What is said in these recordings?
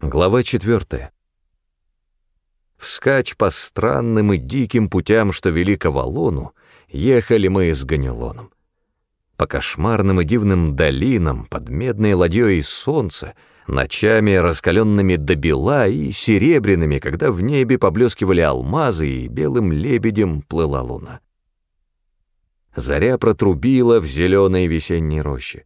Глава четвертая. Вскачь по странным и диким путям, что вели к Авалону, ехали мы с Ганилоном. По кошмарным и дивным долинам, под медной ладьей солнца, ночами раскаленными до бела и серебряными, когда в небе поблескивали алмазы и белым лебедем плыла луна. Заря протрубила в зеленой весенней роще.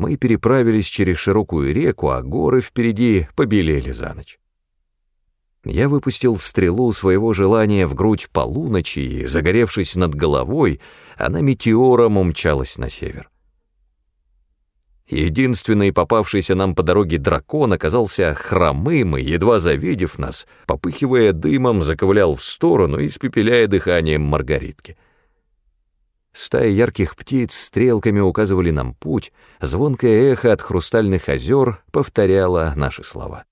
Мы переправились через широкую реку, а горы впереди побелели за ночь. Я выпустил стрелу своего желания в грудь полуночи, и, загоревшись над головой, она метеором умчалась на север. Единственный попавшийся нам по дороге дракон оказался хромым и, едва завидев нас, попыхивая дымом, заковылял в сторону, испепеляя дыханием маргаритки — Стаи ярких птиц стрелками указывали нам путь, звонкое эхо от хрустальных озер повторяло наши слова.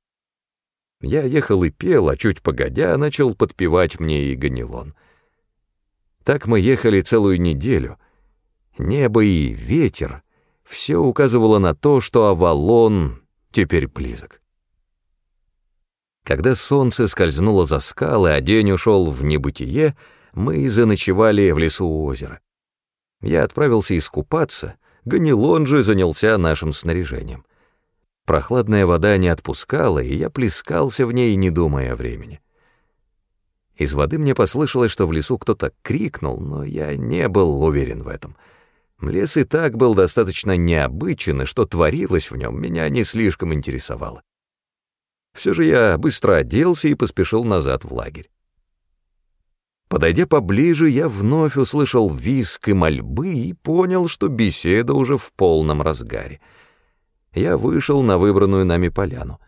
Я ехал и пел, а чуть погодя начал подпевать мне и ганилон. Так мы ехали целую неделю. Небо и ветер — все указывало на то, что Авалон теперь близок. Когда солнце скользнуло за скалы, а день ушел в небытие, мы заночевали в лесу у озера. Я отправился искупаться, Ганилон же занялся нашим снаряжением. Прохладная вода не отпускала, и я плескался в ней, не думая о времени. Из воды мне послышалось, что в лесу кто-то крикнул, но я не был уверен в этом. Лес и так был достаточно необычен, и что творилось в нем, меня не слишком интересовало. Все же я быстро оделся и поспешил назад в лагерь. Подойдя поближе, я вновь услышал виск и мольбы и понял, что беседа уже в полном разгаре. Я вышел на выбранную нами поляну.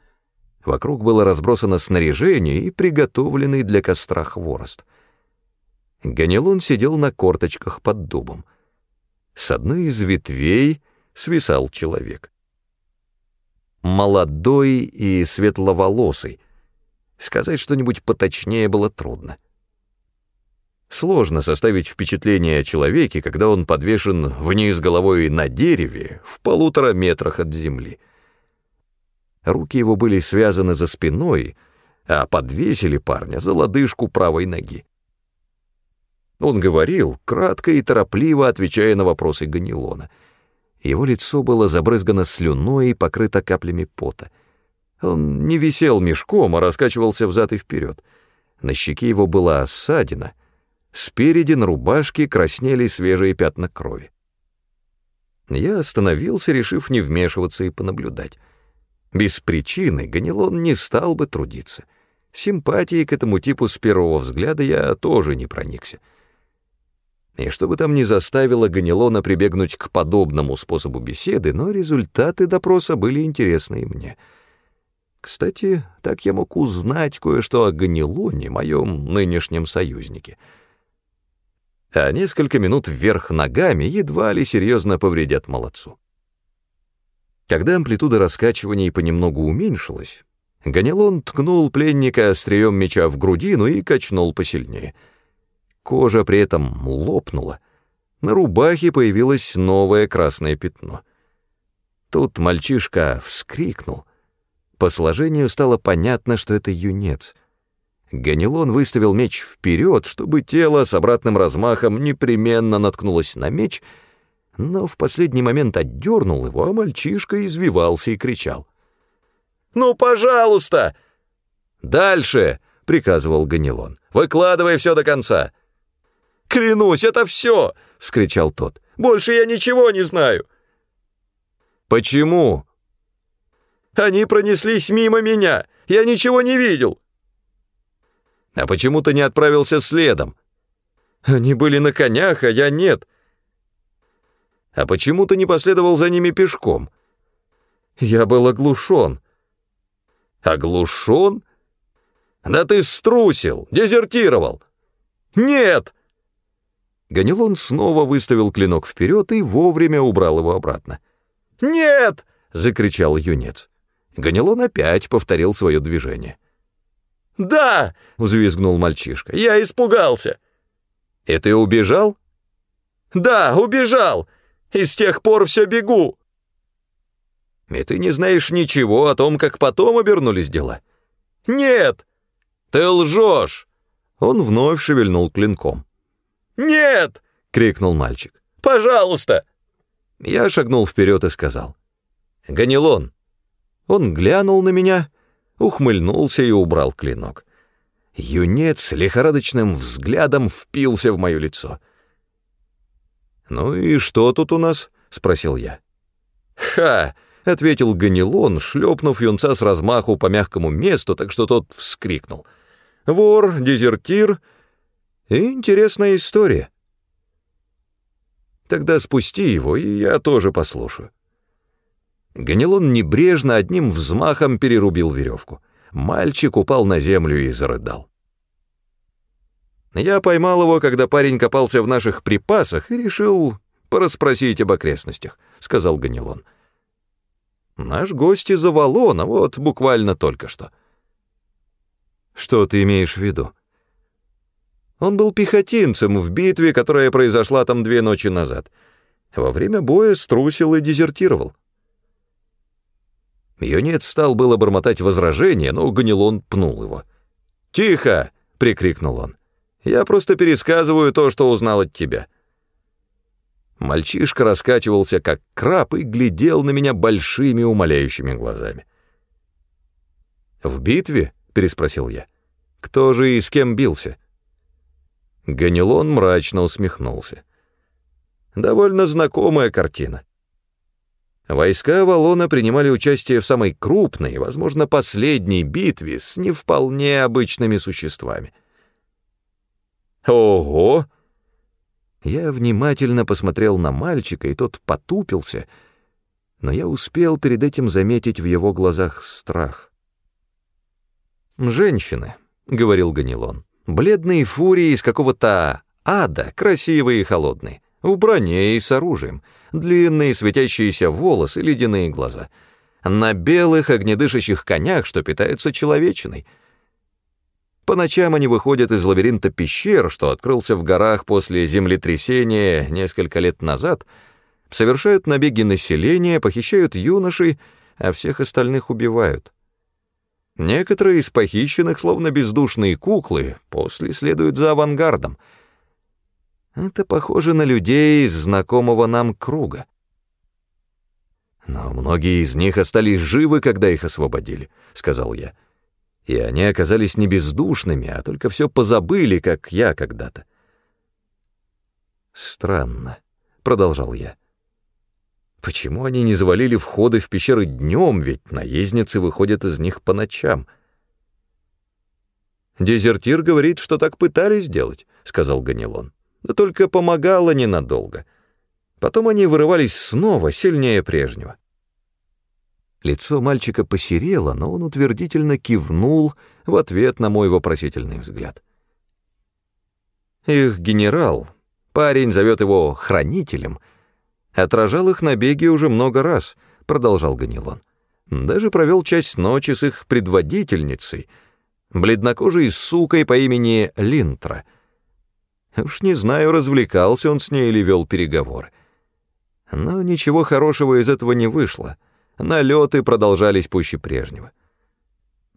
Вокруг было разбросано снаряжение и приготовленный для костра хворост. Ганилон сидел на корточках под дубом. С одной из ветвей свисал человек. Молодой и светловолосый. Сказать что-нибудь поточнее было трудно. Сложно составить впечатление о человеке, когда он подвешен вниз головой на дереве в полутора метрах от земли. Руки его были связаны за спиной, а подвесили парня за лодыжку правой ноги. Он говорил, кратко и торопливо отвечая на вопросы Ганилона. Его лицо было забрызгано слюной и покрыто каплями пота. Он не висел мешком, а раскачивался взад и вперед. На щеке его была ссадина — Спереди на рубашке краснели свежие пятна крови. Я остановился, решив не вмешиваться и понаблюдать. Без причины Ганилон не стал бы трудиться. Симпатией к этому типу с первого взгляда я тоже не проникся. И что бы там ни заставило Ганилона прибегнуть к подобному способу беседы, но результаты допроса были интересны и мне. Кстати, так я мог узнать кое-что о Ганилоне, моем нынешнем союзнике — а несколько минут вверх ногами едва ли серьезно повредят молодцу. Когда амплитуда раскачиваний понемногу уменьшилась, Ганилон ткнул пленника острием меча в грудину и качнул посильнее. Кожа при этом лопнула. На рубахе появилось новое красное пятно. Тут мальчишка вскрикнул. По сложению стало понятно, что это юнец. Ганилон выставил меч вперед, чтобы тело с обратным размахом непременно наткнулось на меч, но в последний момент отдернул его, а мальчишка извивался и кричал. «Ну, пожалуйста!» «Дальше!» — приказывал Ганилон. «Выкладывай все до конца!» «Клянусь, это все!» — вскричал тот. «Больше я ничего не знаю!» «Почему?» «Они пронеслись мимо меня! Я ничего не видел!» А почему ты не отправился следом? Они были на конях, а я нет. А почему ты не последовал за ними пешком? Я был оглушен. Оглушен? Да ты струсил, дезертировал. Нет! Ганилон снова выставил клинок вперед и вовремя убрал его обратно. «Нет!» — закричал юнец. Ганилон опять повторил свое движение. «Да!» — взвизгнул мальчишка. «Я испугался!» «И ты убежал?» «Да, убежал! И с тех пор все бегу!» И ты не знаешь ничего о том, как потом обернулись дела. Нет! Ты лжешь! Он вновь шевельнул клинком. «Нет!» — крикнул мальчик. «Пожалуйста!» Я шагнул вперед и сказал. «Ганилон!» Он глянул на меня, ухмыльнулся и убрал клинок. Юнец лихорадочным взглядом впился в мое лицо. «Ну и что тут у нас?» — спросил я. «Ха!» — ответил Ганилон, шлепнув юнца с размаху по мягкому месту, так что тот вскрикнул. «Вор, дезертир интересная история». Тогда спусти его, и я тоже послушаю. Ганилон небрежно одним взмахом перерубил веревку. Мальчик упал на землю и зарыдал. Я поймал его, когда парень копался в наших припасах, и решил порасспросить об окрестностях, — сказал Ганилон. Наш гость из Авалона, вот буквально только что. Что ты имеешь в виду? Он был пехотинцем в битве, которая произошла там две ночи назад. Во время боя струсил и дезертировал. Юнец стал было бормотать возражение, но Ганилон пнул его. «Тихо!» — прикрикнул он. «Я просто пересказываю то, что узнал от тебя». Мальчишка раскачивался, как краб, и глядел на меня большими умоляющими глазами. «В битве?» — переспросил я. «Кто же и с кем бился?» Ганилон мрачно усмехнулся. «Довольно знакомая картина. Войска Авалона принимали участие в самой крупной, возможно, последней битве с не вполне обычными существами. «Ого!» Я внимательно посмотрел на мальчика, и тот потупился, но я успел перед этим заметить в его глазах страх. «Женщины», — говорил Ганилон, — «бледные фурии из какого-то ада, красивые и холодные, в броне и с оружием, длинные светящиеся волосы, ледяные глаза, на белых огнедышащих конях, что питаются человечиной». По ночам они выходят из лабиринта пещер, что открылся в горах после землетрясения несколько лет назад, совершают набеги населения, похищают юношей, а всех остальных убивают. Некоторые из похищенных, словно бездушные куклы, после следуют за авангардом. Это похоже на людей из знакомого нам круга. «Но многие из них остались живы, когда их освободили», — сказал я и они оказались не бездушными, а только все позабыли, как я когда-то. «Странно», — продолжал я. «Почему они не завалили входы в пещеры днем, ведь наездницы выходят из них по ночам?» «Дезертир говорит, что так пытались сделать», — сказал Ганилон. «Да только помогало ненадолго. Потом они вырывались снова, сильнее прежнего. Лицо мальчика посерело, но он утвердительно кивнул в ответ на мой вопросительный взгляд. Их генерал, парень зовет его хранителем, отражал их набеги уже много раз, продолжал Ганилон. Даже провел часть ночи с их предводительницей, бледнокожей сукой по имени Линтра. Уж не знаю, развлекался он с ней или вел переговоры. Но ничего хорошего из этого не вышло — налеты продолжались пуще прежнего.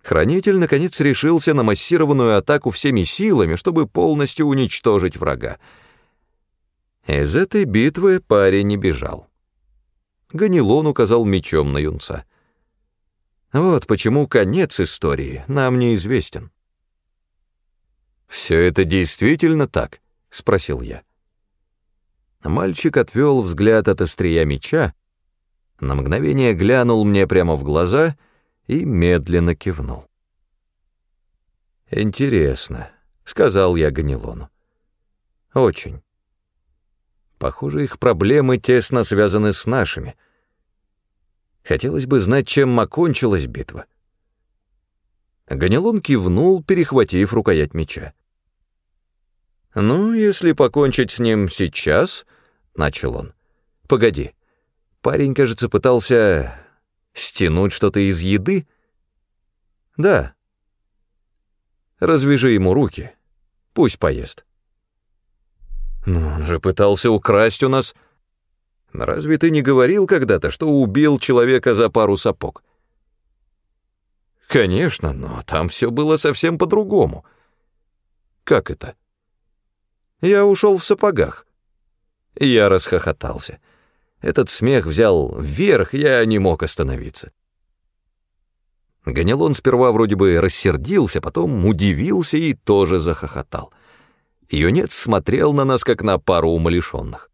Хранитель, наконец, решился на массированную атаку всеми силами, чтобы полностью уничтожить врага. Из этой битвы парень не бежал. Ганилон указал мечом на юнца. Вот почему конец истории нам неизвестен. «Все это действительно так?» — спросил я. Мальчик отвел взгляд от острия меча, на мгновение глянул мне прямо в глаза и медленно кивнул. «Интересно», — сказал я Ганилону. «Очень. Похоже, их проблемы тесно связаны с нашими. Хотелось бы знать, чем окончилась битва». Ганилон кивнул, перехватив рукоять меча. «Ну, если покончить с ним сейчас...» — начал он. «Погоди». Парень, кажется, пытался стянуть что-то из еды. Да. Развяжи ему руки. Пусть поест. Но он же пытался украсть у нас... Разве ты не говорил когда-то, что убил человека за пару сапог? Конечно, но там все было совсем по-другому. Как это? Я ушел в сапогах. Я расхохотался. Этот смех взял вверх, я не мог остановиться. Ганилон сперва вроде бы рассердился, потом удивился и тоже захохотал. Юнец смотрел на нас, как на пару умалишенных.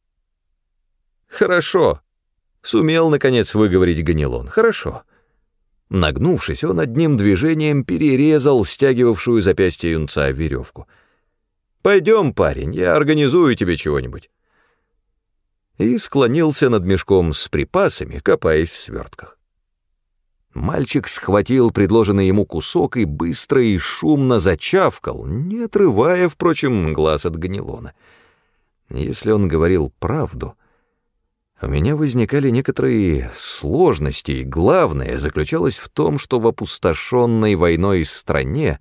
«Хорошо», — сумел, наконец, выговорить Ганилон. «Хорошо». Нагнувшись, он одним движением перерезал стягивавшую запястье юнца веревку. «Пойдем, парень, я организую тебе чего-нибудь». И склонился над мешком с припасами, копаясь в свертках. Мальчик схватил предложенный ему кусок и быстро и шумно зачавкал, не отрывая, впрочем, глаз от Ганилона. Если он говорил правду, у меня возникали некоторые сложности, и главное заключалось в том, что в опустошенной войной стране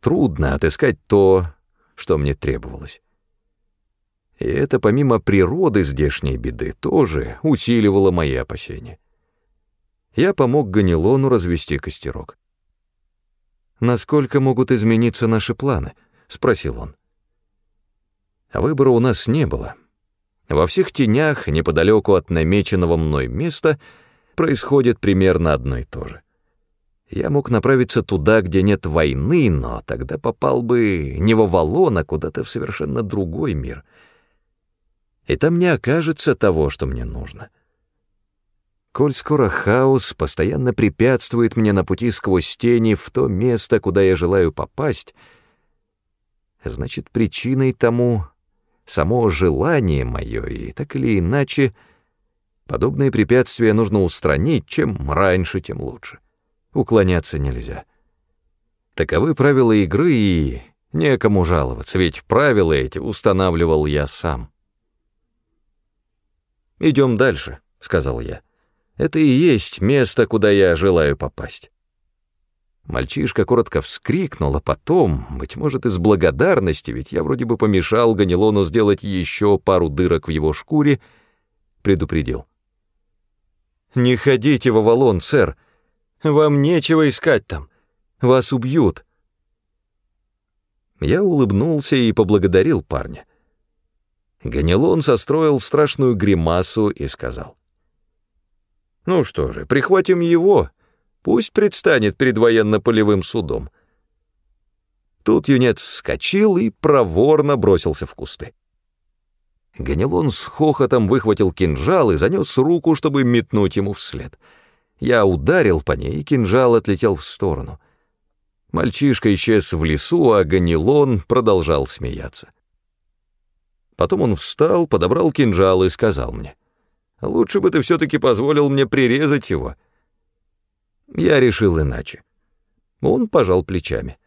трудно отыскать то, что мне требовалось. И это помимо природы здешней беды тоже усиливало мои опасения. Я помог Ганилону развести костерок. «Насколько могут измениться наши планы?» — спросил он. Выбора у нас не было — во всех тенях, неподалеку от намеченного мной места, происходит примерно одно и то же. Я мог направиться туда, где нет войны, но тогда попал бы не в Авалон, а куда-то в совершенно другой мир. И там не окажется того, что мне нужно. Коль скоро хаос постоянно препятствует мне на пути сквозь тени в то место, куда я желаю попасть, значит, причиной тому само желание мое, и так или иначе подобные препятствия нужно устранить, чем раньше, тем лучше. Уклоняться нельзя. Таковы правила игры, и некому жаловаться, ведь правила эти устанавливал я сам. «Идем дальше», — сказал я. «Это и есть место, куда я желаю попасть». Мальчишка коротко вскрикнул, а потом, быть может, из благодарности, ведь я вроде бы помешал Ганилону сделать еще пару дырок в его шкуре, предупредил. «Не ходите в Авалон, сэр. Вам нечего искать там. Вас убьют». Я улыбнулся и поблагодарил парня. Ганилон состроил страшную гримасу и сказал. «Ну что же, прихватим его». Пусть предстанет перед военно-полевым судом. Тут юнет вскочил и проворно бросился в кусты. Ганилон с хохотом выхватил кинжал и занес руку, чтобы метнуть ему вслед. Я ударил по ней, и кинжал отлетел в сторону. Мальчишка исчез в лесу, а Ганилон продолжал смеяться. Потом он встал, подобрал кинжал и сказал мне, «Лучше бы ты все-таки позволил мне прирезать его». Я решил иначе. Он пожал плечами.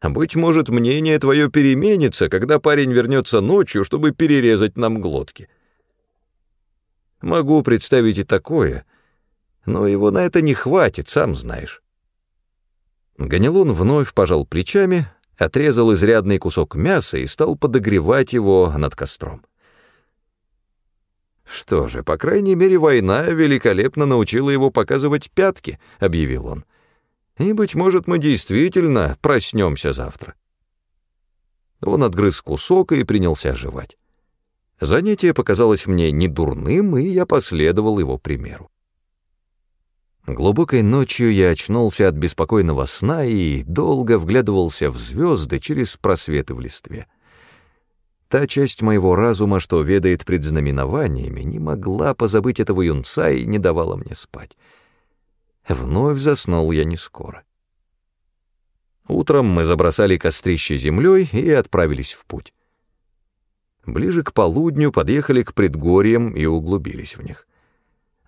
А быть может, мнение твое переменится, когда парень вернется ночью, чтобы перерезать нам глотки. Могу представить и такое, но его на это не хватит, сам знаешь. Ганилон вновь пожал плечами, отрезал изрядный кусок мяса и стал подогревать его над костром. «Что же, по крайней мере, война великолепно научила его показывать пятки», — объявил он. «И, быть может, мы действительно проснемся завтра». Он отгрыз кусок и принялся оживать. Занятие показалось мне недурным, и я последовал его примеру. Глубокой ночью я очнулся от беспокойного сна и долго вглядывался в звезды через просветы в листве. Та часть моего разума, что ведает предзнаменованиями, не могла позабыть этого юнца и не давала мне спать. Вновь заснул я не скоро. Утром мы забросали кострище землей и отправились в путь. Ближе к полудню подъехали к предгорьям и углубились в них.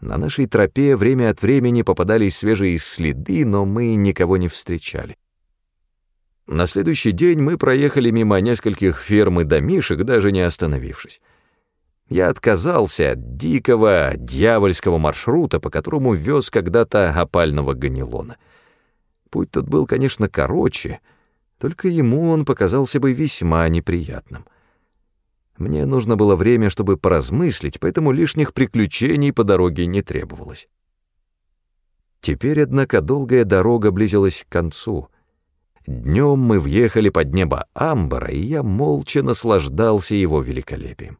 На нашей тропе время от времени попадались свежие следы, но мы никого не встречали. На следующий день мы проехали мимо нескольких ферм и домишек, даже не остановившись. Я отказался от дикого, дьявольского маршрута, по которому вез когда-то опального ганилона. Путь тот был, конечно, короче, только ему он показался бы весьма неприятным. Мне нужно было время, чтобы поразмыслить, поэтому лишних приключений по дороге не требовалось. Теперь, однако, долгая дорога близилась к концу. Днем мы въехали под небо Амбара, и я молча наслаждался его великолепием.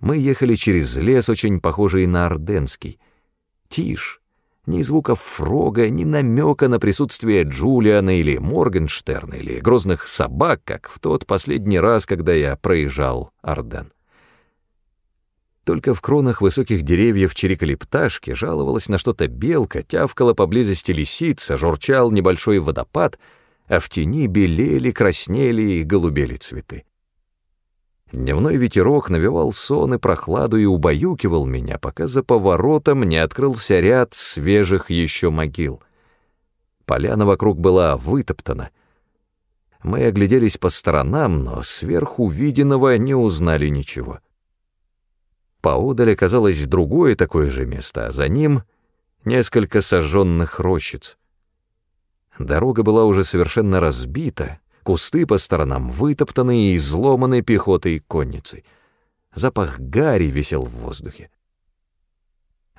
Мы ехали через лес, очень похожий на Орденский. Тишь, ни звуков фрога, ни намека на присутствие Джулиана или Моргенштерна или грозных собак, как в тот последний раз, когда я проезжал Орден. Только в кронах высоких деревьев чирикали пташки, жаловалась на что-то белка, тявкала поблизости лисица, журчал небольшой водопад, а в тени белели, краснели и голубели цветы. Дневной ветерок навевал сон и прохладу и убаюкивал меня, пока за поворотом не открылся ряд свежих еще могил. Поляна вокруг была вытоптана. Мы огляделись по сторонам, но сверху виденного не узнали ничего. — Поодаль оказалось другое такое же место, а за ним несколько сожженных рощиц. Дорога была уже совершенно разбита, кусты по сторонам вытоптаны и изломаны пехотой и конницей. Запах гари висел в воздухе.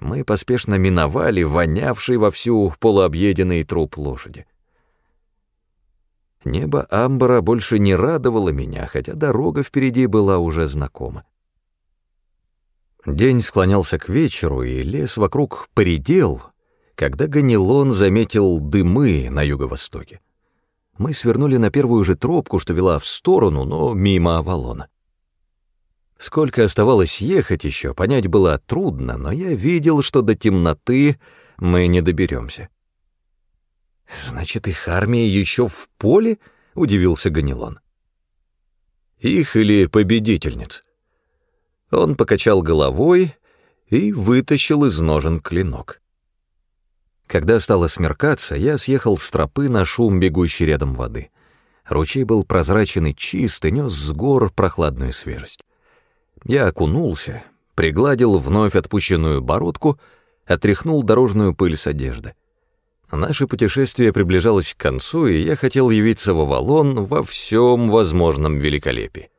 Мы поспешно миновали вонявший вовсю полуобъеденный труп лошади. Небо Амбара больше не радовало меня, хотя дорога впереди была уже знакома. День склонялся к вечеру, и лес вокруг поредел, когда Ганилон заметил дымы на юго-востоке. Мы свернули на первую же тропку, что вела в сторону, но мимо Авалона. Сколько оставалось ехать еще, понять было трудно, но я видел, что до темноты мы не доберемся. «Значит, их армия еще в поле?» — удивился Ганилон. «Их или победительниц?» Он покачал головой и вытащил из ножен клинок. Когда стало смеркаться, я съехал с тропы на шум бегущей рядом воды. Ручей был прозрачен и чист, и нес с гор прохладную свежесть. Я окунулся, пригладил вновь отпущенную бородку, отряхнул дорожную пыль с одежды. Наше путешествие приближалось к концу, и я хотел явиться в Авалон во всем возможном великолепии.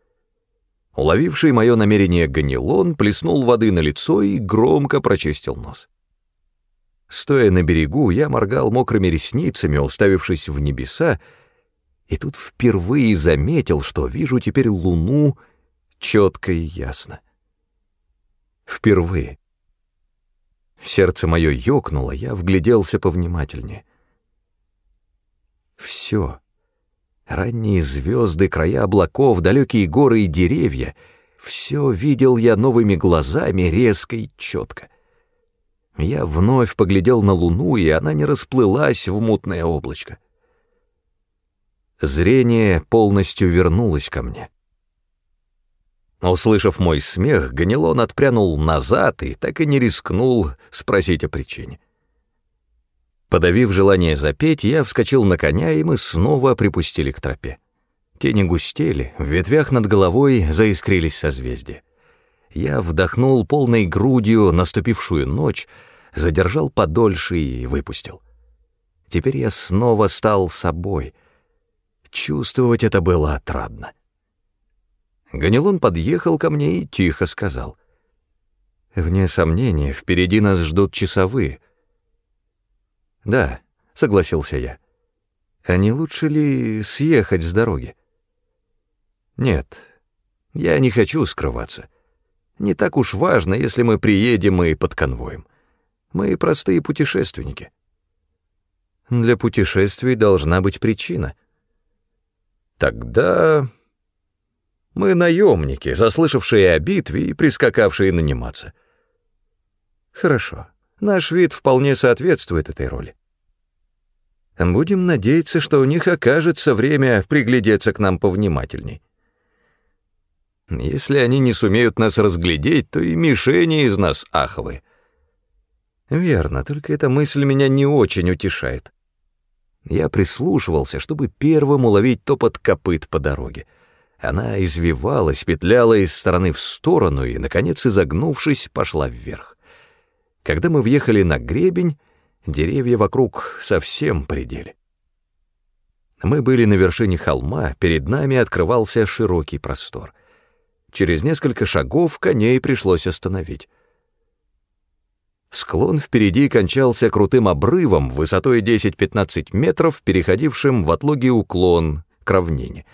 Уловивший мое намерение Ганилон плеснул воды на лицо и громко прочистил нос. Стоя на берегу, я моргал мокрыми ресницами, уставившись в небеса, и тут впервые заметил, что вижу теперь луну четко и ясно. Впервые. Сердце мое ёкнуло, я вгляделся повнимательнее. Все — Ранние звезды, края облаков, далекие горы и деревья — все видел я новыми глазами, резко и четко. Я вновь поглядел на луну, и она не расплылась в мутное облачко. Зрение полностью вернулось ко мне. Услышав мой смех, Ганилон отпрянул назад и так и не рискнул спросить о причине. Подавив желание запеть, я вскочил на коня, и мы снова припустили к тропе. Тени густели, в ветвях над головой заискрились созвездия. Я вдохнул полной грудью наступившую ночь, задержал подольше и выпустил. Теперь я снова стал собой. Чувствовать это было отрадно. Ганилон подъехал ко мне и тихо сказал. «Вне сомнения, впереди нас ждут часовые». «Да», — согласился я. «А не лучше ли съехать с дороги?» «Нет, я не хочу скрываться. Не так уж важно, если мы приедем и под конвоем. Мы простые путешественники». «Для путешествий должна быть причина». «Тогда...» Мы наемники, заслышавшие о битве и прискакавшие наниматься. Хорошо. Наш вид вполне соответствует этой роли. Будем надеяться, что у них окажется время приглядеться к нам повнимательней. Если они не сумеют нас разглядеть, то и мишени из нас аховы. Верно, только эта мысль меня не очень утешает. Я прислушивался, чтобы первым уловить топот копыт по дороге. Она извивалась, петляла из стороны в сторону и, наконец, изогнувшись, пошла вверх. Когда мы въехали на гребень, деревья вокруг совсем предели. Мы были на вершине холма, перед нами открывался широкий простор. Через несколько шагов коней пришлось остановить. Склон впереди кончался крутым обрывом высотой 10-15 метров, переходившим в отлогий уклон к равнине.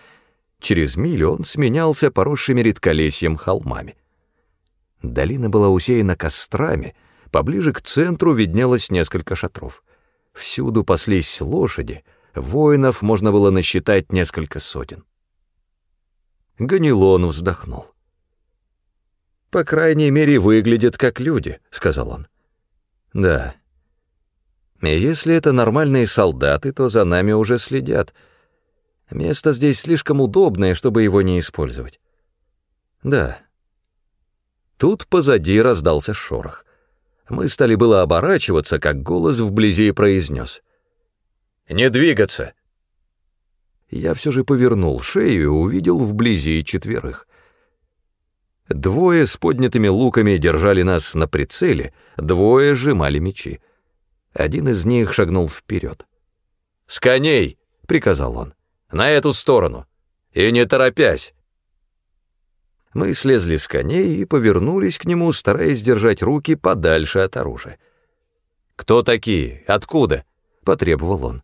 Через милю он сменялся поросшими редколесьем холмами. Долина была усеяна кострами, поближе к центру виднелось несколько шатров. Всюду паслись лошади, воинов можно было насчитать несколько сотен. Ганилон вздохнул. «По крайней мере, выглядят как люди», — сказал он. «Да. И если это нормальные солдаты, то за нами уже следят. Место здесь слишком удобное, чтобы его не использовать». «Да». Тут позади раздался шорох. Мы стали было оборачиваться, как голос вблизи произнес. «Не двигаться!» Я все же повернул шею и увидел вблизи четверых. Двое с поднятыми луками держали нас на прицеле, двое сжимали мечи. Один из них шагнул вперед. «С коней!» — приказал он. «На эту сторону! И не торопясь!» Мы слезли с коней и повернулись к нему, стараясь держать руки подальше от оружия. «Кто такие? Откуда?» — потребовал он.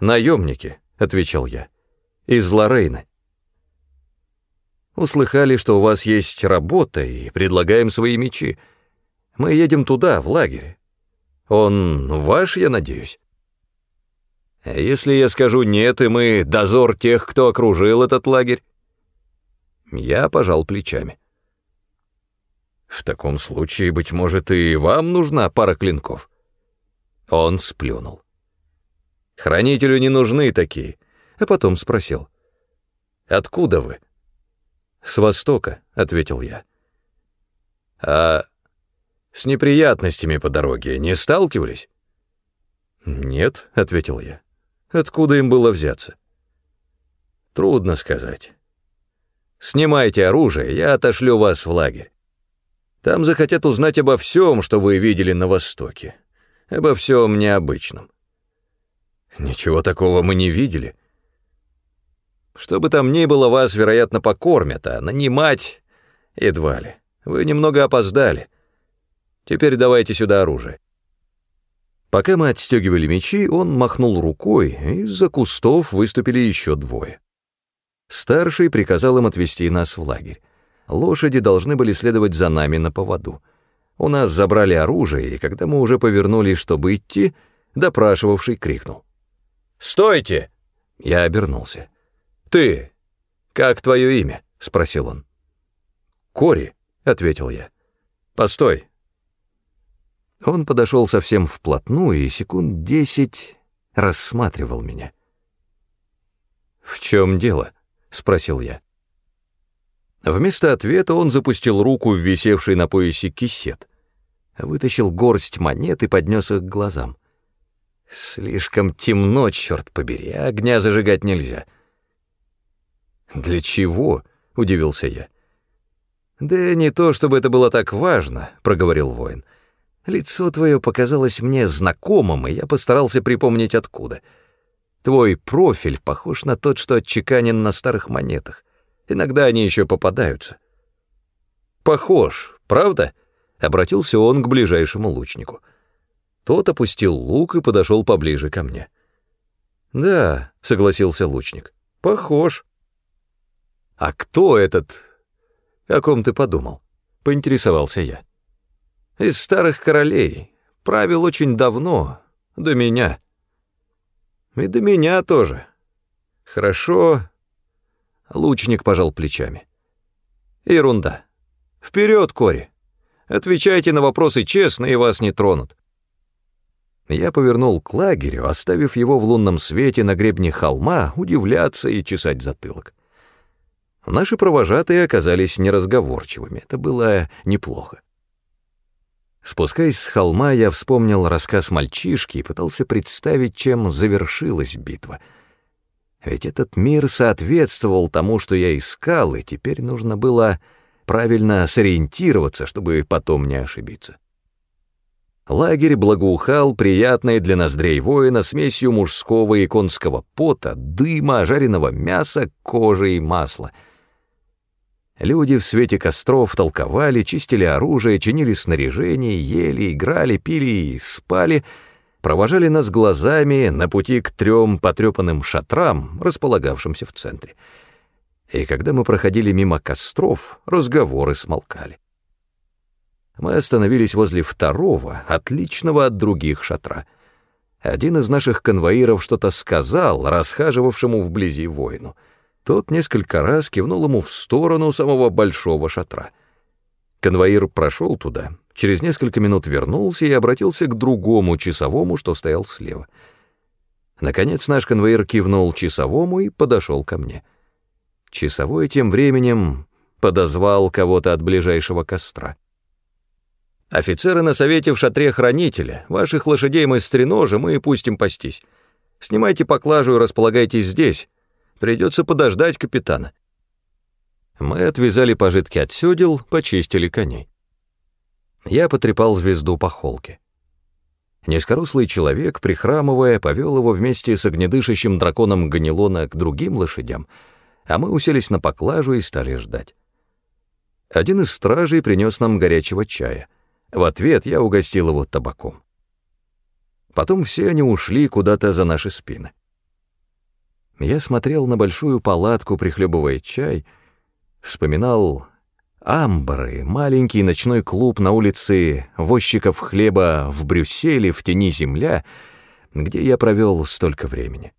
«Наемники», — отвечал я, — «из Лорейна». Услыхали, что у вас есть работа, и предлагаем свои мечи. Мы едем туда, в лагерь. Он ваш, я надеюсь?» Если я скажу «нет», и мы дозор тех, кто окружил этот лагерь? Я пожал плечами. В таком случае, быть может, и вам нужна пара клинков. Он сплюнул. Хранителю не нужны такие, а потом спросил. Откуда вы? «С востока», — ответил я. «А с неприятностями по дороге не сталкивались?» «Нет», — ответил я. «Откуда им было взяться?» «Трудно сказать. Снимайте оружие, я отошлю вас в лагерь. Там захотят узнать обо всем, что вы видели на Востоке, обо всем необычном». «Ничего такого мы не видели», что бы там ни было, вас, вероятно, покормят, а нанимать едва ли. Вы немного опоздали. Теперь давайте сюда оружие». Пока мы отстегивали мечи, он махнул рукой, и из-за кустов выступили еще двое. Старший приказал им отвезти нас в лагерь. Лошади должны были следовать за нами на поводу. У нас забрали оружие, и когда мы уже повернулись, чтобы идти, допрашивавший крикнул. «Стойте!» Я обернулся. «Ты! Как твое имя?» — спросил он. «Кори», — ответил я. «Постой». Он подошел совсем вплотную и секунд десять рассматривал меня. «В чем дело?» — спросил я. Вместо ответа он запустил руку в висевший на поясе кисет, вытащил горсть монет и поднес их к глазам. «Слишком темно, черт побери, огня зажигать нельзя». «Для чего?» — удивился я. «Да не то, чтобы это было так важно», — проговорил воин. «Лицо твое показалось мне знакомым, и я постарался припомнить откуда. Твой профиль похож на тот, что отчеканен на старых монетах. Иногда они еще попадаются». «Похож, правда?» — обратился он к ближайшему лучнику. Тот опустил лук и подошел поближе ко мне. «Да», — согласился лучник, — «похож». «А кто этот? О ком ты подумал?» — поинтересовался я. «Из старых королей. Правил очень давно, до меня. И до меня тоже. Хорошо». Лучник пожал плечами. «Ерунда. Вперед, Кори. Отвечайте на вопросы честно, и вас не тронут». Я повернул к лагерю, оставив его в лунном свете на гребне холма удивляться и чесать затылок. Наши провожатые оказались неразговорчивыми, это было неплохо. Спускаясь с холма, я вспомнил рассказ мальчишки и пытался представить, чем завершилась битва. Ведь этот мир соответствовал тому, что я искал, и теперь нужно было правильно сориентироваться, чтобы потом не ошибиться. Лагерь благоухал приятной для ноздрей воина смесью мужского и конского пота, дыма, жареного мяса, кожи и масла — Люди в свете костров толковали, чистили оружие, чинили снаряжение, ели, играли, пили и спали, провожали нас глазами на пути к трем потрепанным шатрам, располагавшимся в центре. И когда мы проходили мимо костров, разговоры смолкали. Мы остановились возле второго, отличного от других шатра. Один из наших конвоиров что-то сказал, расхаживавшему вблизи воину — тот несколько раз кивнул ему в сторону самого большого шатра. Конвоир прошел туда, через несколько минут вернулся и обратился к другому часовому, что стоял слева. Наконец наш конвоир кивнул часовому и подошел ко мне. Часовой тем временем подозвал кого-то от ближайшего костра. «Офицеры на совете в шатре хранителя. Ваших лошадей мы стреножим и пустим пастись. Снимайте поклажу и располагайтесь здесь. Придется подождать капитана. Мы отвязали пожитки от сёдел, почистили коней. Я потрепал звезду по холке. Низкорослый человек, прихрамывая, повел его вместе с огнедышащим драконом Ганилона к другим лошадям, а мы уселись на поклажу и стали ждать. Один из стражей принес нам горячего чая. В ответ я угостил его табаком. Потом все они ушли куда-то за наши спины. Я смотрел на большую палатку, прихлебывая чай, вспоминал амбары, маленький ночной клуб на улице возчиков хлеба в Брюсселе, в тени земля, где я провел столько времени.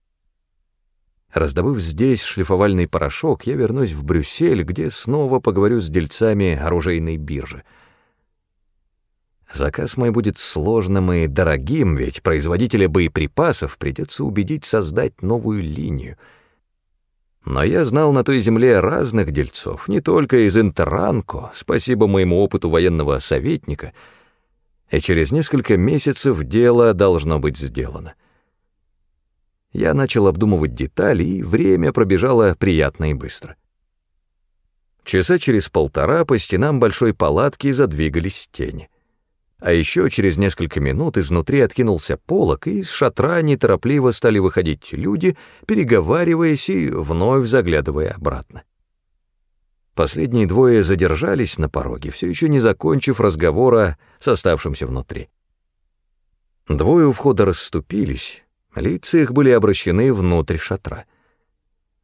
Раздобыв здесь шлифовальный порошок, я вернусь в Брюссель, где снова поговорю с дельцами оружейной биржи — Заказ мой будет сложным и дорогим, ведь производителя боеприпасов придется убедить создать новую линию. Но я знал на той земле разных дельцов, не только из Интеранко, спасибо моему опыту военного советника, и через несколько месяцев дело должно быть сделано. Я начал обдумывать детали, и время пробежало приятно и быстро. Часа через полтора по стенам большой палатки задвигались тени — а еще через несколько минут изнутри откинулся полог, и из шатра неторопливо стали выходить люди, переговариваясь и вновь заглядывая обратно. Последние двое задержались на пороге, все еще не закончив разговора с оставшимся внутри. Двое у входа расступились, лица их были обращены внутрь шатра.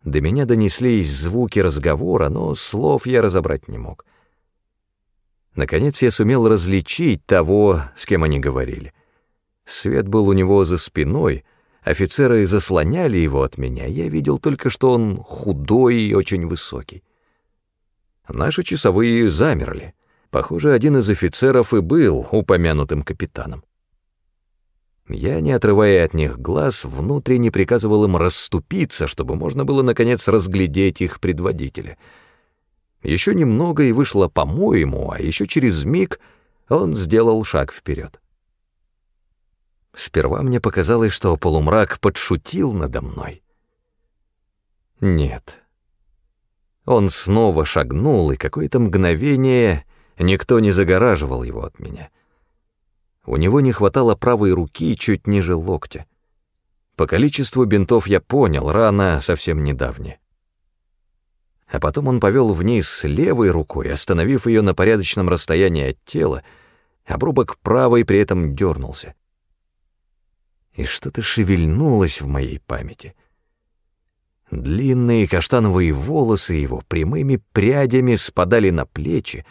До меня донеслись звуки разговора, но слов я разобрать не мог — Наконец я сумел различить того, с кем они говорили. Свет был у него за спиной, офицеры заслоняли его от меня, я видел только, что он худой и очень высокий. Наши часовые замерли. Похоже, один из офицеров и был упомянутым капитаном. Я, не отрывая от них глаз, внутренне приказывал им расступиться, чтобы можно было, наконец, разглядеть их предводителя — еще немного и вышло по-моему, а еще через миг он сделал шаг вперед. Сперва мне показалось, что полумрак подшутил надо мной. Нет. Он снова шагнул, и какое-то мгновение никто не загораживал его от меня. У него не хватало правой руки чуть ниже локтя. По количеству бинтов я понял, рана совсем недавняя а потом он повел вниз левой рукой, остановив ее на порядочном расстоянии от тела, обрубок правой при этом дернулся. И что-то шевельнулось в моей памяти. Длинные каштановые волосы его прямыми прядями спадали на плечи.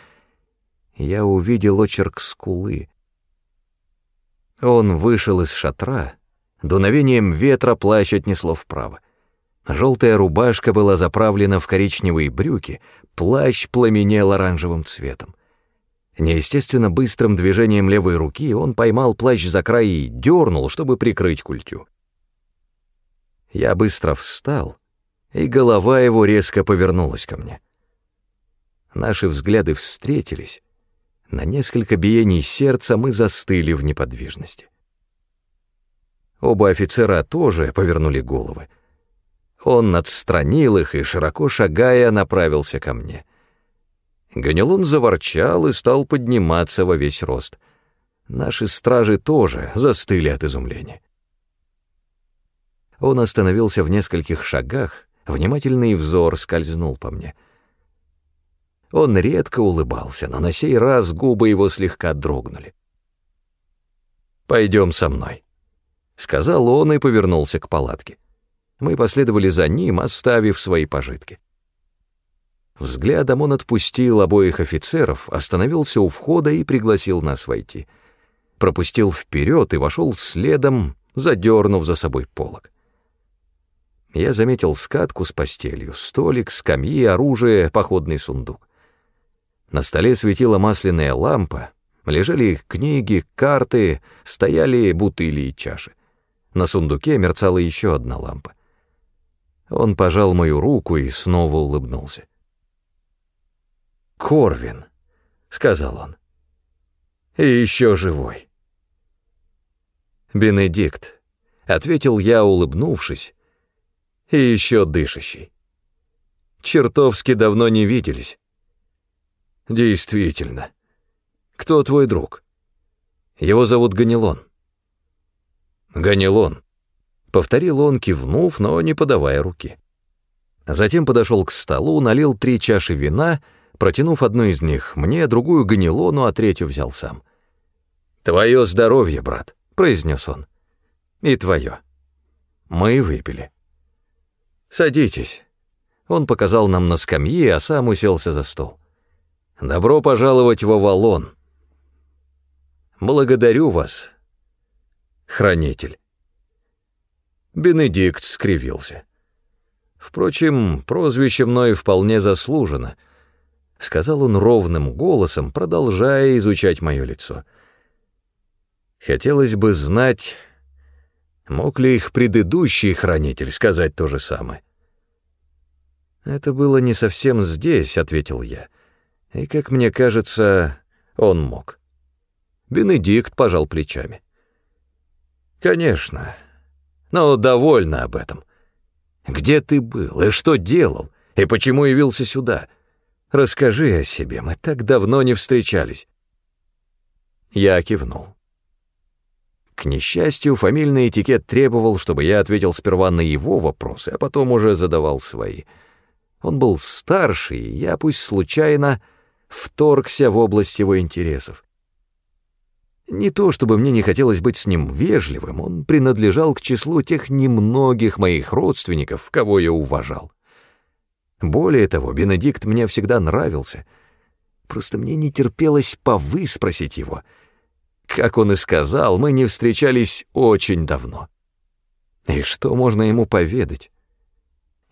Я увидел очерк скулы. Он вышел из шатра, дуновением ветра плащ отнесло вправо. Желтая рубашка была заправлена в коричневые брюки, плащ пламенел оранжевым цветом. Неестественно быстрым движением левой руки он поймал плащ за край и дернул, чтобы прикрыть культю. Я быстро встал, и голова его резко повернулась ко мне. Наши взгляды встретились. На несколько биений сердца мы застыли в неподвижности. Оба офицера тоже повернули головы. Он отстранил их и, широко шагая, направился ко мне. Ганилон заворчал и стал подниматься во весь рост. Наши стражи тоже застыли от изумления. Он остановился в нескольких шагах, внимательный взор скользнул по мне. Он редко улыбался, но на сей раз губы его слегка дрогнули. «Пойдем со мной», — сказал он и повернулся к палатке. Мы последовали за ним, оставив свои пожитки. Взглядом он отпустил обоих офицеров, остановился у входа и пригласил нас войти. Пропустил вперед и вошел следом, задернув за собой полог. Я заметил скатку с постелью, столик, скамьи, оружие, походный сундук. На столе светила масляная лампа, лежали книги, карты, стояли бутыли и чаши. На сундуке мерцала еще одна лампа. Он пожал мою руку и снова улыбнулся. «Корвин», — сказал он, — «и еще живой». «Бенедикт», — ответил я, улыбнувшись, — «и еще дышащий». «Чертовски давно не виделись». «Действительно. Кто твой друг?» «Его зовут Ганилон». «Ганилон», — повторил он, кивнув, но не подавая руки. Затем подошел к столу, налил три чаши вина — протянув одну из них мне, другую Ганилону, а третью взял сам. «Твое здоровье, брат», — произнес он. «И твое». Мы выпили. «Садитесь». Он показал нам на скамье, а сам уселся за стол. «Добро пожаловать в Авалон». «Благодарю вас, хранитель». Бенедикт скривился. Впрочем, прозвище мною вполне заслужено —— сказал он ровным голосом, продолжая изучать мое лицо. «Хотелось бы знать, мог ли их предыдущий хранитель сказать то же самое?» «Это было не совсем здесь», — ответил я. «И, как мне кажется, он мог». Бенедикт пожал плечами. «Конечно, но довольно об этом. Где ты был и что делал, и почему явился сюда?» Расскажи о себе, мы так давно не встречались». Я кивнул. К несчастью, фамильный этикет требовал, чтобы я ответил сперва на его вопросы, а потом уже задавал свои. Он был старше, и я, пусть случайно, вторгся в область его интересов. Не то чтобы мне не хотелось быть с ним вежливым, он принадлежал к числу тех немногих моих родственников, кого я уважал. Более того, Бенедикт мне всегда нравился. Просто мне не терпелось повыспросить его. Как он и сказал, мы не встречались очень давно. И что можно ему поведать?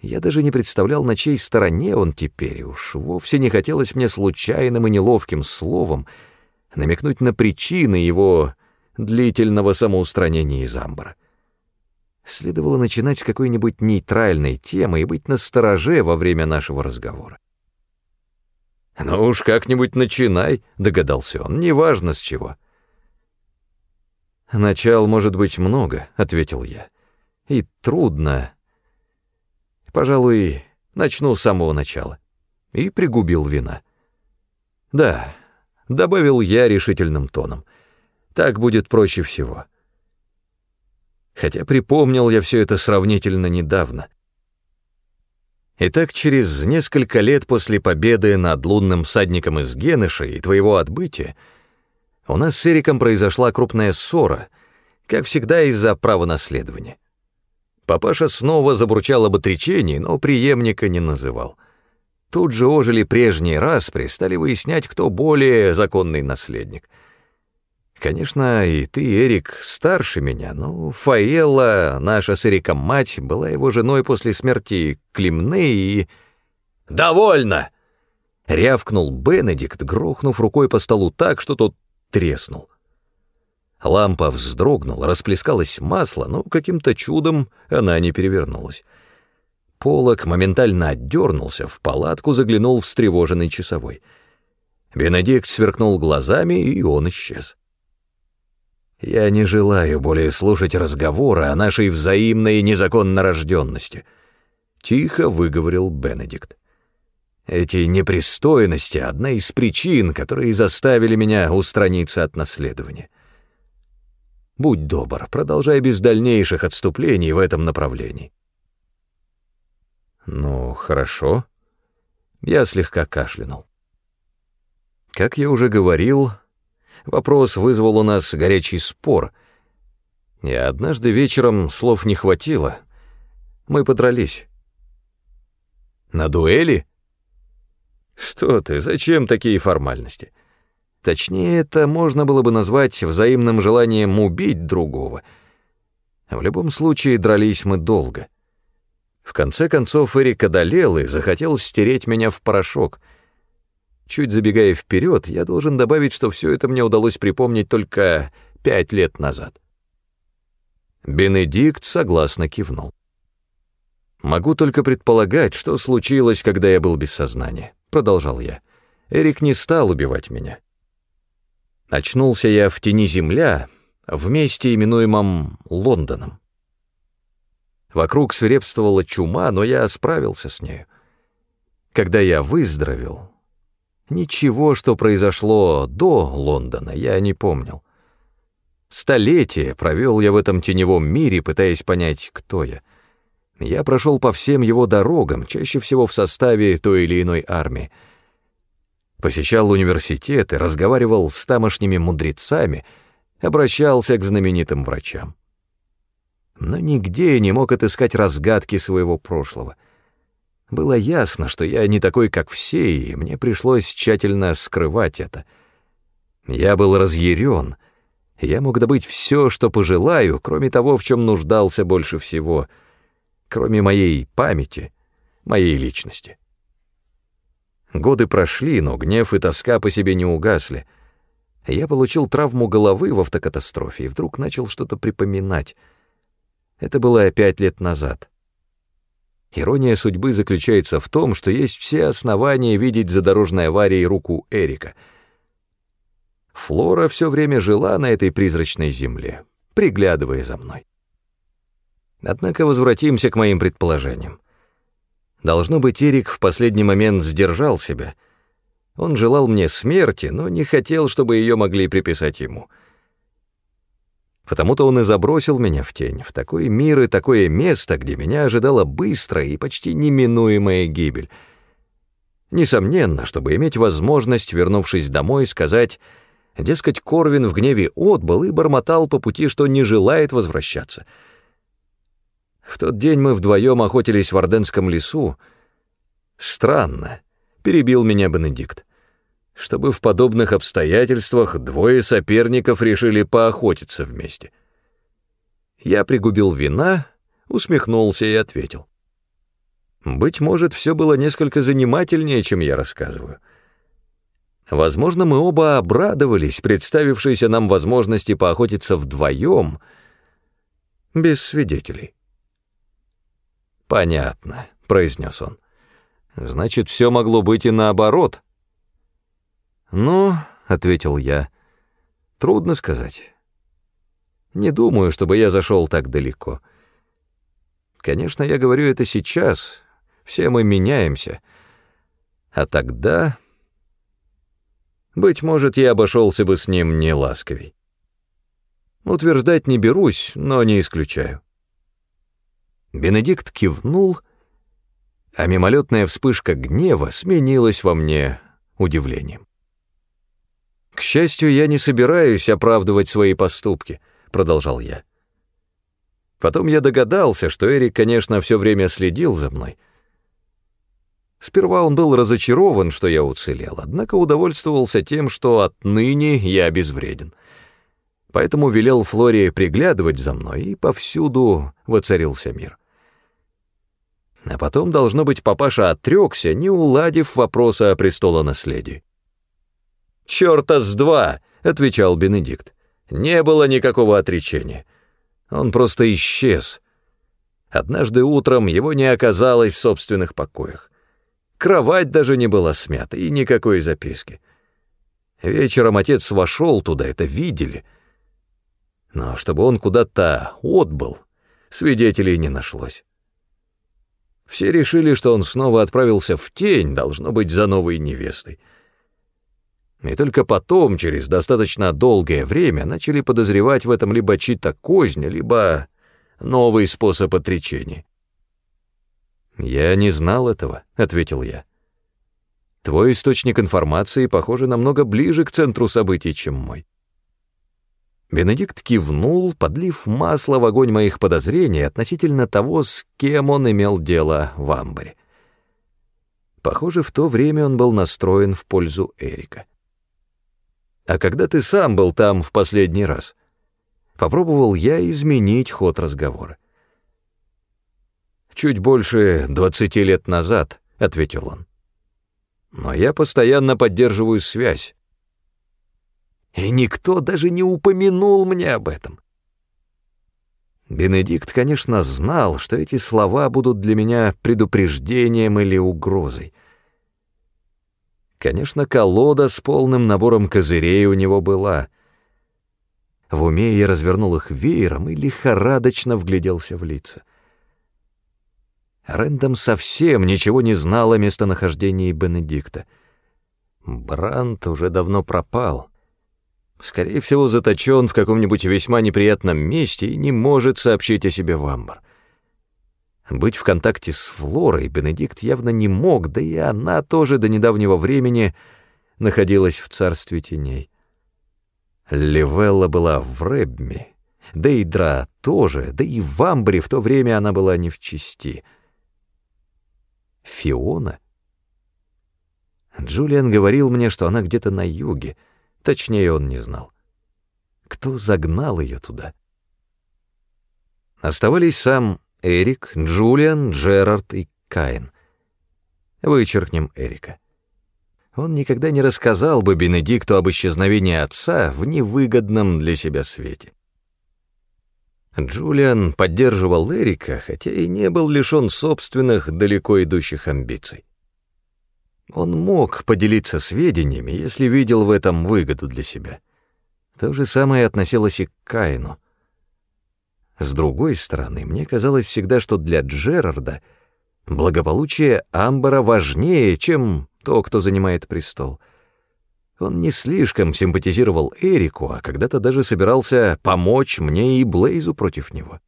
Я даже не представлял, на чьей стороне он теперь, уж вовсе не хотелось мне случайным и неловким словом намекнуть на причины его длительного самоустранения из амбара. Следовало начинать с какой-нибудь нейтральной темы и быть настороже во время нашего разговора. «Ну уж как-нибудь начинай», — догадался он, — «неважно с чего». «Начал может быть много», — ответил я. «И трудно. Пожалуй, начну с самого начала». И пригубил вина. «Да», — добавил я решительным тоном, — «так будет проще всего» хотя припомнил я все это сравнительно недавно. Итак, через несколько лет после победы над лунным всадником из Генеша и твоего отбытия у нас с Эриком произошла крупная ссора, как всегда из-за права наследования. Папаша снова забурчал об отречении, но преемника не называл. Тут же ожили прежние распри, стали выяснять, кто более законный наследник — Конечно, и ты, Эрик, старше меня, но Фаэлла, наша с Эриком мать, была его женой после смерти Климны и... «Довольно!» — рявкнул Бенедикт, грохнув рукой по столу так, что тот треснул. Лампа вздрогнула, расплескалось масло, но каким-то чудом она не перевернулась. Полок моментально отдернулся, в палатку заглянул встревоженный часовой. Бенедикт сверкнул глазами, и он исчез. Я не желаю более слушать разговоры о нашей взаимной незаконно рожденности», — тихо выговорил Бенедикт. «Эти непристойности — одна из причин, которые заставили меня устраниться от наследования. Будь добр, продолжай без дальнейших отступлений в этом направлении». «Ну, хорошо». Я слегка кашлянул. Как я уже говорил, вопрос вызвал у нас горячий спор, и однажды вечером слов не хватило. Мы подрались. На дуэли? Что ты, зачем такие формальности? Точнее, это можно было бы назвать взаимным желанием убить другого. В любом случае, дрались мы долго. В конце концов, Эрик одолел и захотел стереть меня в порошок. Чуть забегая вперед, я должен добавить, что все это мне удалось припомнить только пять лет назад. Бенедикт согласно кивнул. «Могу только предполагать, что случилось, когда я был без сознания», — продолжал я. «Эрик не стал убивать меня. Очнулся я в тени земля, в месте, именуемом Лондоном. Вокруг свирепствовала чума, но я справился с нею. Когда я выздоровел, ничего, что произошло до Лондона, я не помнил. Столетие провел я в этом теневом мире, пытаясь понять, кто я. Я прошел по всем его дорогам, чаще всего в составе той или иной армии. Посещал университеты, разговаривал с тамошними мудрецами, обращался к знаменитым врачам но нигде не мог отыскать разгадки своего прошлого. Было ясно, что я не такой, как все, и мне пришлось тщательно скрывать это. Я был разъярен, я мог добыть все, что пожелаю, кроме того, в чем нуждался больше всего, кроме моей памяти, моей личности. Годы прошли, но гнев и тоска по себе не угасли. Я получил травму головы в автокатастрофе и вдруг начал что-то припоминать — это было пять лет назад. Ирония судьбы заключается в том, что есть все основания видеть за дорожной аварией руку Эрика. Флора все время жила на этой призрачной земле, приглядывая за мной. Однако возвратимся к моим предположениям. Должно быть, Эрик в последний момент сдержал себя. Он желал мне смерти, но не хотел, чтобы ее могли приписать ему — Потому-то он и забросил меня в тень, в такой мир и такое место, где меня ожидала быстрая и почти неминуемая гибель. Несомненно, чтобы иметь возможность, вернувшись домой, сказать, дескать, Корвин в гневе отбыл и бормотал по пути, что не желает возвращаться. В тот день мы вдвоем охотились в Орденском лесу. Странно, перебил меня Бенедикт чтобы в подобных обстоятельствах двое соперников решили поохотиться вместе. Я пригубил вина, усмехнулся и ответил. Быть может, все было несколько занимательнее, чем я рассказываю. Возможно, мы оба обрадовались представившейся нам возможности поохотиться вдвоем, без свидетелей. «Понятно», — произнес он. «Значит, все могло быть и наоборот». «Ну», — ответил я, — «трудно сказать. Не думаю, чтобы я зашел так далеко. Конечно, я говорю это сейчас, все мы меняемся. А тогда, быть может, я обошелся бы с ним не ласковей. Утверждать не берусь, но не исключаю». Бенедикт кивнул, а мимолетная вспышка гнева сменилась во мне удивлением. «К счастью, я не собираюсь оправдывать свои поступки», — продолжал я. Потом я догадался, что Эрик, конечно, все время следил за мной. Сперва он был разочарован, что я уцелел, однако удовольствовался тем, что отныне я безвреден. Поэтому велел Флоре приглядывать за мной, и повсюду воцарился мир. А потом, должно быть, папаша отрекся, не уладив вопроса о престолонаследии. «Чёрта с два!» — отвечал Бенедикт. «Не было никакого отречения. Он просто исчез. Однажды утром его не оказалось в собственных покоях. Кровать даже не была смята и никакой записки. Вечером отец вошел туда, это видели. Но чтобы он куда-то отбыл, свидетелей не нашлось. Все решили, что он снова отправился в тень, должно быть, за новой невестой и только потом, через достаточно долгое время, начали подозревать в этом либо чьи-то козни, либо новый способ отречения. «Я не знал этого», — ответил я. Твой источник информации, похоже, намного ближе к центру событий, чем мой. Бенедикт кивнул, подлив масло в огонь моих подозрений относительно того, с кем он имел дело в Амбаре. Похоже, в то время он был настроен в пользу Эрика. «А когда ты сам был там в последний раз?» Попробовал я изменить ход разговора. «Чуть больше двадцати лет назад», — ответил он. «Но я постоянно поддерживаю связь. И никто даже не упомянул мне об этом. Бенедикт, конечно, знал, что эти слова будут для меня предупреждением или угрозой. Конечно, колода с полным набором козырей у него была. В уме я развернул их веером и лихорадочно вгляделся в лица. Рэндом совсем ничего не знал о местонахождении Бенедикта. Брант уже давно пропал — скорее всего, заточен в каком-нибудь весьма неприятном месте и не может сообщить о себе в Амбар. Быть в контакте с Флорой Бенедикт явно не мог, да и она тоже до недавнего времени находилась в царстве теней. Ливелла была в Рэбме, да и Дра тоже, да и в Амбре в то время она была не в чести. Фиона? Джулиан говорил мне, что она где-то на юге — Точнее, он не знал. Кто загнал ее туда? Оставались сам Эрик, Джулиан, Джерард и Каин. Вычеркнем Эрика. Он никогда не рассказал бы Бенедикту об исчезновении отца в невыгодном для себя свете. Джулиан поддерживал Эрика, хотя и не был лишен собственных далеко идущих амбиций. Он мог поделиться сведениями, если видел в этом выгоду для себя. То же самое относилось и к Каину. С другой стороны, мне казалось всегда, что для Джерарда благополучие Амбара важнее, чем то, кто занимает престол. Он не слишком симпатизировал Эрику, а когда-то даже собирался помочь мне и Блейзу против него.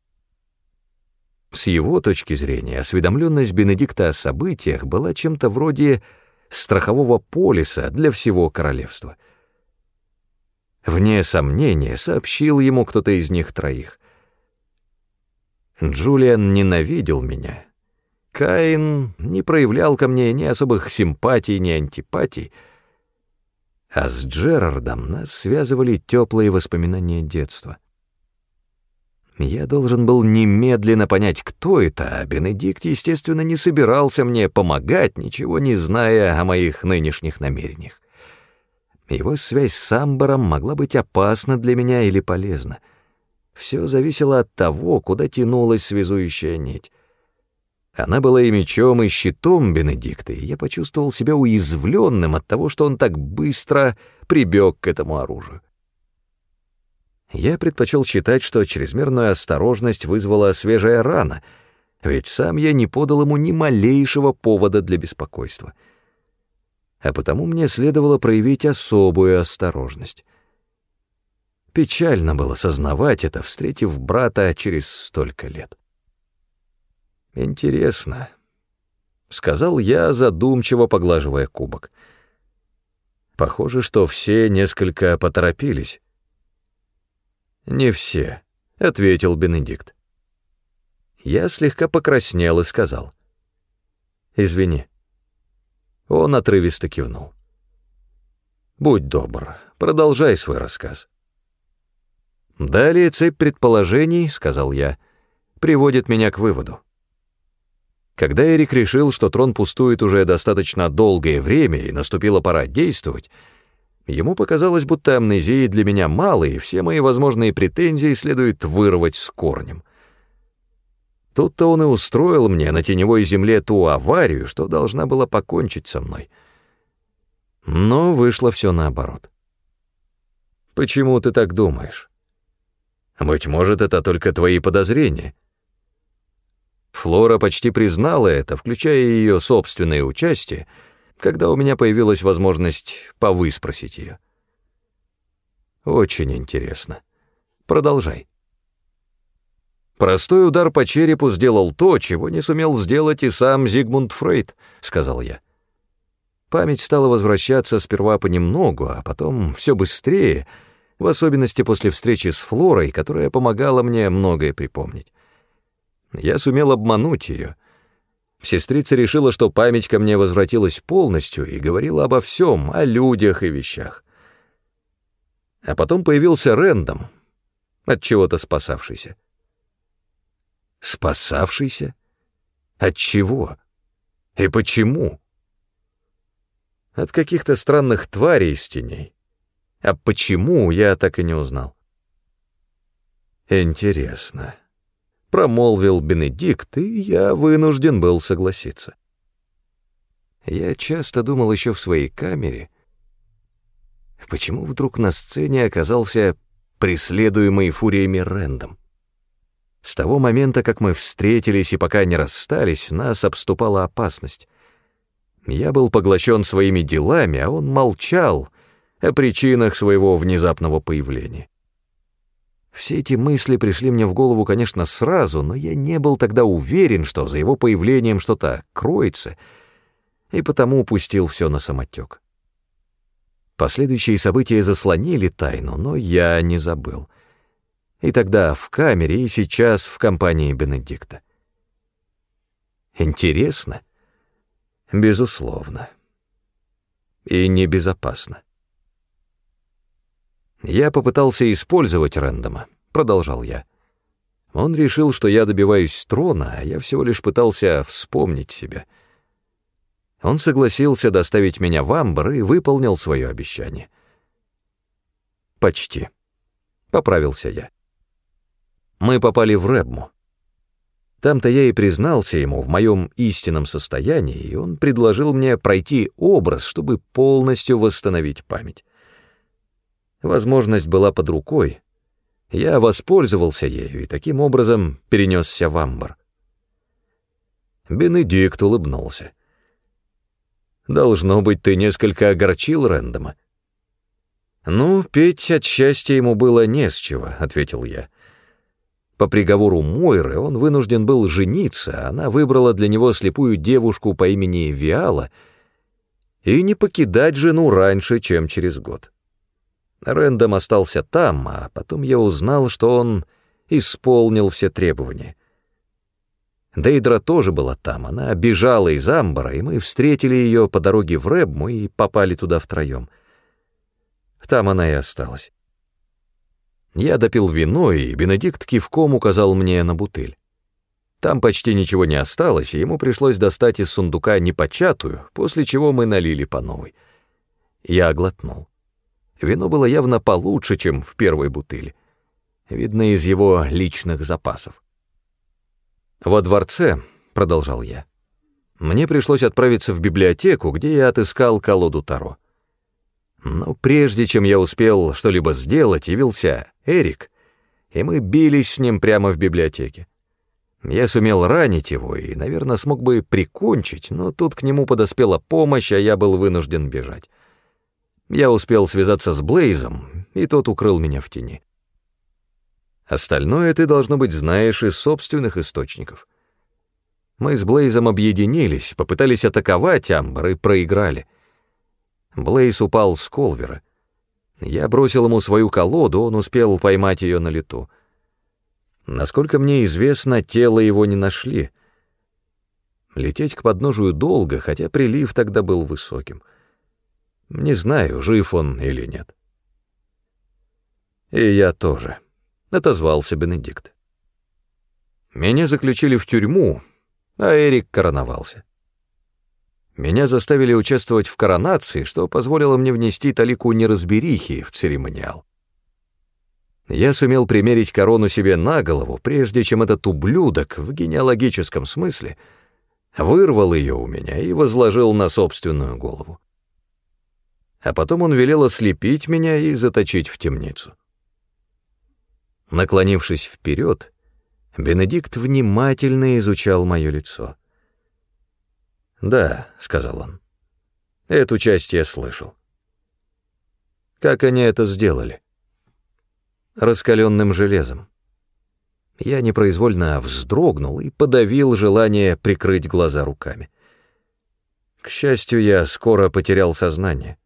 С его точки зрения, осведомленность Бенедикта о событиях была чем-то вроде страхового полиса для всего королевства. Вне сомнения, сообщил ему кто-то из них троих. Джулиан ненавидел меня. Каин не проявлял ко мне ни особых симпатий, ни антипатий, а с Джерардом нас связывали теплые воспоминания детства. Я должен был немедленно понять, кто это, а Бенедикт, естественно, не собирался мне помогать, ничего не зная о моих нынешних намерениях. Его связь с Амбаром могла быть опасна для меня или полезна. Все зависело от того, куда тянулась связующая нить. Она была и мечом, и щитом Бенедикта, и я почувствовал себя уязвленным от того, что он так быстро прибег к этому оружию. Я предпочел считать, что чрезмерную осторожность вызвала свежая рана, ведь сам я не подал ему ни малейшего повода для беспокойства. А потому мне следовало проявить особую осторожность. Печально было сознавать это, встретив брата через столько лет. «Интересно», — сказал я, задумчиво поглаживая кубок. «Похоже, что все несколько поторопились». «Не все», — ответил Бенедикт. Я слегка покраснел и сказал. «Извини». Он отрывисто кивнул. «Будь добр, продолжай свой рассказ». «Далее цепь предположений», — сказал я, — «приводит меня к выводу. Когда Эрик решил, что трон пустует уже достаточно долгое время и наступила пора действовать, Ему показалось, будто амнезии для меня мало, и все мои возможные претензии следует вырвать с корнем. Тут-то он и устроил мне на теневой земле ту аварию, что должна была покончить со мной. Но вышло все наоборот. Почему ты так думаешь? Быть может, это только твои подозрения. Флора почти признала это, включая ее собственное участие, когда у меня появилась возможность повыспросить ее. Очень интересно. Продолжай. Простой удар по черепу сделал то, чего не сумел сделать и сам Зигмунд Фрейд, сказал я. Память стала возвращаться сперва понемногу, а потом все быстрее, в особенности после встречи с Флорой, которая помогала мне многое припомнить. Я сумел обмануть ее. Сестрица решила, что память ко мне возвратилась полностью и говорила обо всем, о людях и вещах. А потом появился Рэндом, от чего-то спасавшийся. Спасавшийся? От чего? И почему? От каких-то странных тварей из теней. А почему, я так и не узнал. Интересно. Промолвил Бенедикт, и я вынужден был согласиться. Я часто думал еще в своей камере, почему вдруг на сцене оказался преследуемый фуриями Рэндом. С того момента, как мы встретились и пока не расстались, нас обступала опасность. Я был поглощен своими делами, а он молчал о причинах своего внезапного появления. Все эти мысли пришли мне в голову, конечно, сразу, но я не был тогда уверен, что за его появлением что-то кроется, и потому упустил все на самотек. Последующие события заслонили тайну, но я не забыл — и тогда в камере, и сейчас в компании Бенедикта. Интересно? Безусловно. И небезопасно. Я попытался использовать Рэндома, продолжал я. Он решил, что я добиваюсь трона, а я всего лишь пытался вспомнить себя. Он согласился доставить меня в Амбр и выполнил свое обещание. Почти. Поправился я мы попали в Рэбму. Там-то я и признался ему в моем истинном состоянии, и он предложил мне пройти образ, чтобы полностью восстановить память. Возможность была под рукой. Я воспользовался ею и таким образом перенесся в Амбар. Бенедикт улыбнулся. «Должно быть, ты несколько огорчил Рэндома». «Ну, петь от счастья ему было не с чего», — ответил я. По приговору Мойры он вынужден был жениться, она выбрала для него слепую девушку по имени Виала и не покидать жену раньше, чем через год. Рэндом остался там, а потом я узнал, что он исполнил все требования. Дейдра тоже была там, она бежала из Амбара, и мы встретили ее по дороге в Рэбму и попали туда втроем. Там она и осталась. Я допил вино, и Бенедикт кивком указал мне на бутыль. Там почти ничего не осталось, и ему пришлось достать из сундука непочатую, после чего мы налили по новой. Я оглотнул. Вино было явно получше, чем в первой бутыли. Видно, из его личных запасов. «Во дворце», — продолжал я, — «мне пришлось отправиться в библиотеку, где я отыскал колоду Таро. Но прежде чем я успел что-либо сделать, явился Эрик, и мы бились с ним прямо в библиотеке. Я сумел ранить его и, наверное, смог бы прикончить, но тут к нему подоспела помощь, а я был вынужден бежать. Я успел связаться с Блейзом, и тот укрыл меня в тени. Остальное ты, должно быть, знаешь из собственных источников. Мы с Блейзом объединились, попытались атаковать Амбар и проиграли. Блейз упал с Колвера. Я бросил ему свою колоду, он успел поймать ее на лету. Насколько мне известно, тело его не нашли. Лететь к подножию долго, хотя прилив тогда был высоким. Не знаю, жив он или нет. И я тоже, — отозвался Бенедикт. Меня заключили в тюрьму, а Эрик короновался. Меня заставили участвовать в коронации, что позволило мне внести талику неразберихи в церемониал. Я сумел примерить корону себе на голову, прежде чем этот ублюдок, в генеалогическом смысле, вырвал ее у меня и возложил на собственную голову. А потом он велел ослепить меня и заточить в темницу. Наклонившись вперед, Бенедикт внимательно изучал мое лицо — «Да», — сказал он. «Эту часть я слышал». «Как они это сделали?» «Раскаленным железом». Я непроизвольно вздрогнул и подавил желание прикрыть глаза руками. К счастью, я скоро потерял сознание.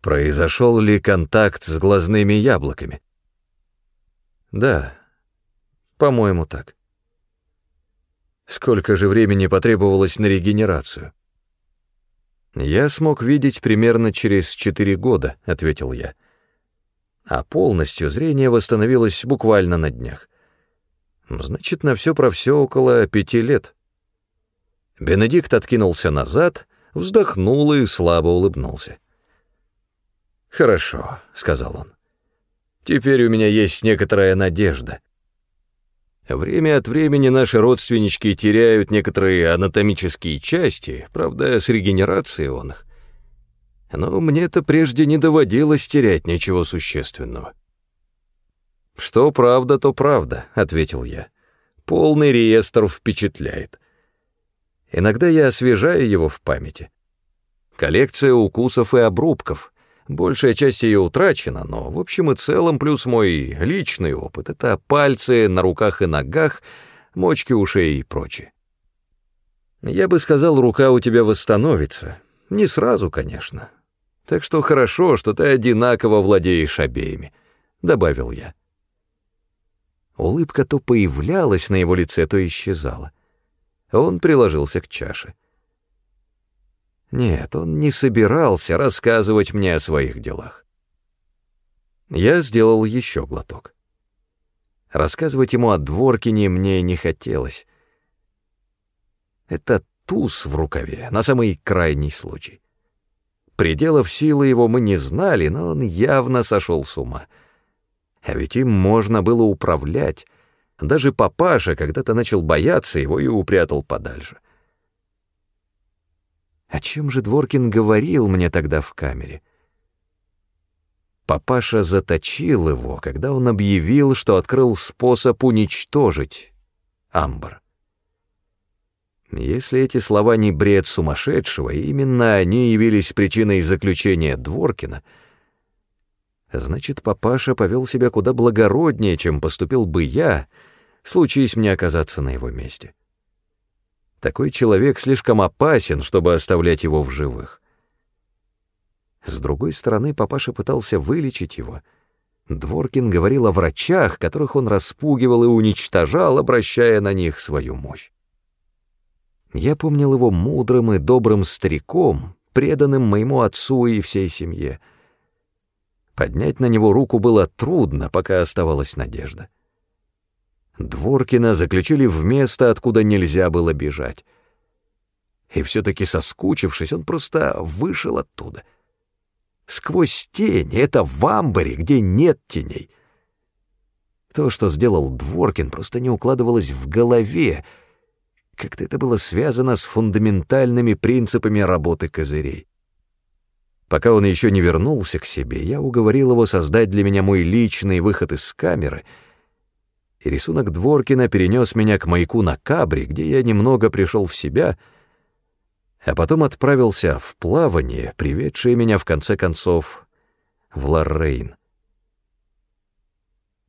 Произошел ли контакт с глазными яблоками? Да, по-моему, так. Сколько же времени потребовалось на регенерацию? Я смог видеть примерно через четыре года, ответил я. А полностью зрение восстановилось буквально на днях. Значит, на все про все около пяти лет. Бенедикт откинулся назад, вздохнул и слабо улыбнулся. «Хорошо», — сказал он. «Теперь у меня есть некоторая надежда. Время от времени наши родственнички теряют некоторые анатомические части, правда, с регенерацией он их. Но мне-то прежде не доводилось терять ничего существенного». «Что правда, то правда», — ответил я. «Полный реестр впечатляет. Иногда я освежаю его в памяти. Коллекция укусов и обрубков — Большая часть ее утрачена, но в общем и целом плюс мой личный опыт — это пальцы на руках и ногах, мочки ушей и прочее. Я бы сказал, рука у тебя восстановится. Не сразу, конечно. Так что хорошо, что ты одинаково владеешь обеими, — добавил я. Улыбка то появлялась на его лице, то исчезала. Он приложился к чаше. — нет, он не собирался рассказывать мне о своих делах. Я сделал еще глоток. Рассказывать ему о Дворкине мне не хотелось. Это туз в рукаве, на самый крайний случай. Пределов силы его мы не знали, но он явно сошел с ума. А ведь им можно было управлять. Даже папаша когда-то начал бояться его и упрятал подальше. О чем же Дворкин говорил мне тогда в камере? Папаша заточил его, когда он объявил, что открыл способ уничтожить Амбар. Если эти слова не бред сумасшедшего, именно они явились причиной заключения Дворкина, значит, папаша повел себя куда благороднее, чем поступил бы я, случись мне оказаться на его месте. Такой человек слишком опасен, чтобы оставлять его в живых. С другой стороны, папаша пытался вылечить его. Дворкин говорил о врачах, которых он распугивал и уничтожал, обращая на них свою мощь. Я помнил его мудрым и добрым стариком, преданным моему отцу и всей семье. Поднять на него руку было трудно, пока оставалась надежда. Дворкина заключили в место, откуда нельзя было бежать. И все-таки соскучившись, он просто вышел оттуда. Сквозь тень, это в амбаре, где нет теней. То, что сделал Дворкин, просто не укладывалось в голове. Как-то это было связано с фундаментальными принципами работы козырей. Пока он еще не вернулся к себе, я уговорил его создать для меня мой личный выход из камеры — и рисунок Дворкина перенес меня к маяку на Кабре, где я немного пришел в себя, а потом отправился в плавание, приведшее меня в конце концов в Лоррейн.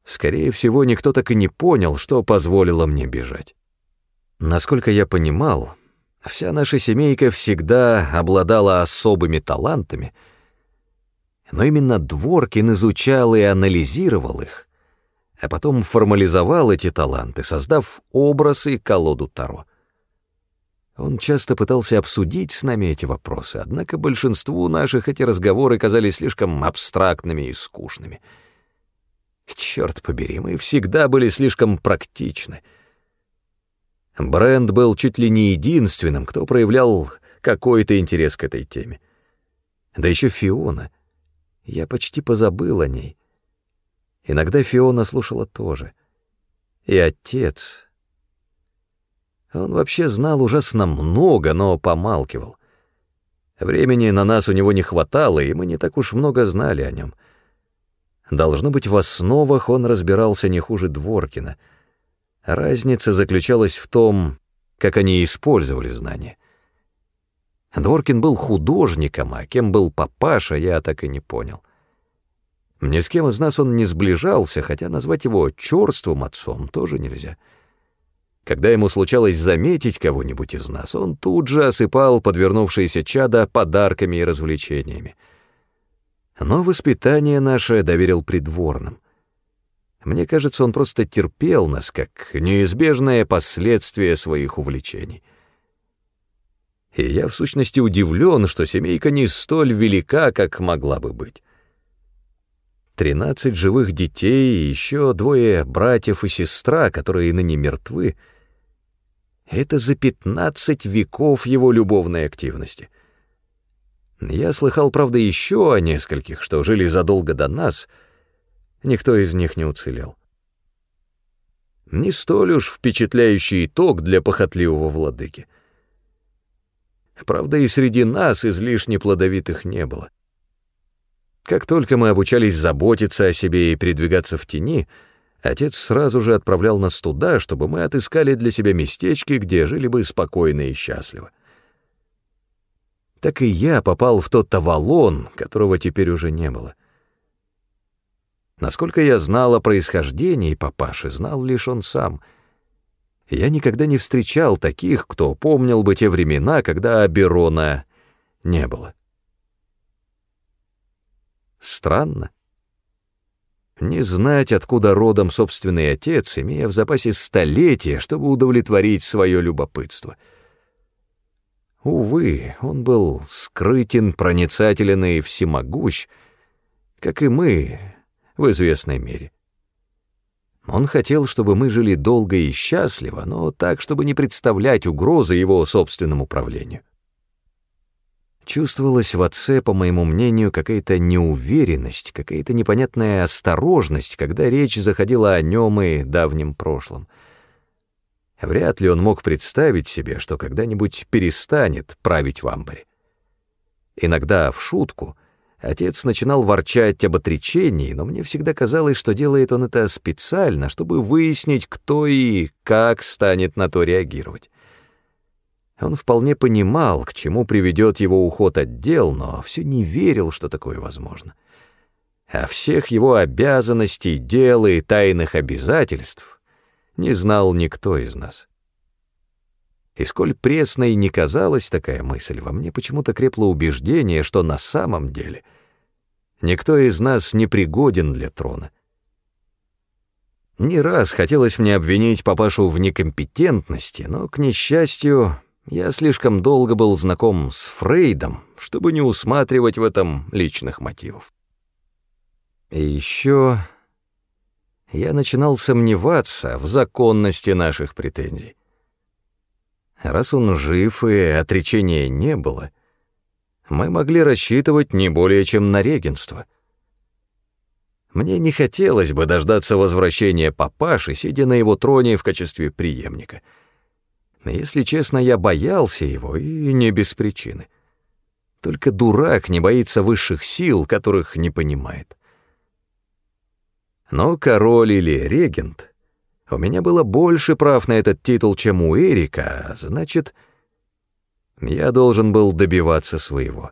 Скорее всего, никто так и не понял, что позволило мне бежать. Насколько я понимал, вся наша семейка всегда обладала особыми талантами, но именно Дворкин изучал и анализировал их, а потом формализовал эти таланты, создав образ и колоду Таро. Он часто пытался обсудить с нами эти вопросы, однако большинству наших эти разговоры казались слишком абстрактными и скучными. Черт побери, мы всегда были слишком практичны. Брэнд был чуть ли не единственным, кто проявлял какой-то интерес к этой теме. Да еще Фиона. Я почти позабыл о ней. Иногда Фиона слушала тоже. И отец. Он вообще знал ужасно много, но помалкивал. Времени на нас у него не хватало, и мы не так уж много знали о нем. Должно быть, в основах он разбирался не хуже Дворкина. Разница заключалась в том, как они использовали знания. Дворкин был художником, а кем был папаша, я так и не понял. Ни с кем из нас он не сближался, хотя назвать его черствым отцом тоже нельзя. Когда ему случалось заметить кого-нибудь из нас, он тут же осыпал подвернувшиеся чада подарками и развлечениями. Но воспитание наше доверил придворным. Мне кажется, он просто терпел нас, как неизбежное последствие своих увлечений. И я, в сущности, удивлен, что семейка не столь велика, как могла бы быть. Тринадцать живых детей и еще двое братьев и сестра, которые ныне мертвы — это за пятнадцать веков его любовной активности. Я слыхал, правда, еще о нескольких, что жили задолго до нас. Никто из них не уцелел. Не столь уж впечатляющий итог для похотливого владыки. Правда, и среди нас излишне плодовитых не было. Как только мы обучались заботиться о себе и передвигаться в тени — Отец сразу же отправлял нас туда, чтобы мы отыскали для себя местечки, где жили бы спокойно и счастливо. Так и я попал в тот Авалон, которого теперь уже не было. Насколько я знал о происхождении папаши, знал лишь он сам. Я никогда не встречал таких, кто помнил бы те времена, когда Аберона не было. Странно. Не знать, откуда родом собственный отец, имея в запасе столетия, чтобы удовлетворить свое любопытство. Увы, он был скрытен, проницателен и всемогущ, как и мы в известной мере. Он хотел, чтобы мы жили долго и счастливо, но так, чтобы не представлять угрозы его собственному правлению. Чувствовалась в отце, по моему мнению, какая-то неуверенность, какая-то непонятная осторожность, когда речь заходила о нем и давнем прошлом. Вряд ли он мог представить себе, что когда-нибудь перестанет править в амбаре. Иногда в шутку отец начинал ворчать об отречении, но мне всегда казалось, что делает он это специально, чтобы выяснить, кто и как станет на то реагировать. Он вполне понимал, к чему приведет его уход от дел, но все не верил, что такое возможно. А всех его обязанностей, дел и тайных обязательств не знал никто из нас. И сколь пресной не казалась такая мысль, во мне почему-то крепло убеждение, что на самом деле никто из нас не пригоден для трона. Не раз хотелось мне обвинить папашу в некомпетентности, но, к несчастью, я слишком долго был знаком с Фрейдом, чтобы не усматривать в этом личных мотивов. И еще я начинал сомневаться в законности наших претензий. Раз он жив и отречения не было, мы могли рассчитывать не более чем на регенство. Мне не хотелось бы дождаться возвращения папаши, сидя на его троне в качестве преемника — если честно, я боялся его, и не без причины. Только дурак не боится высших сил, которых не понимает. Но король или регент, у меня было больше прав на этот титул, чем у Эрика, а значит, я должен был добиваться своего.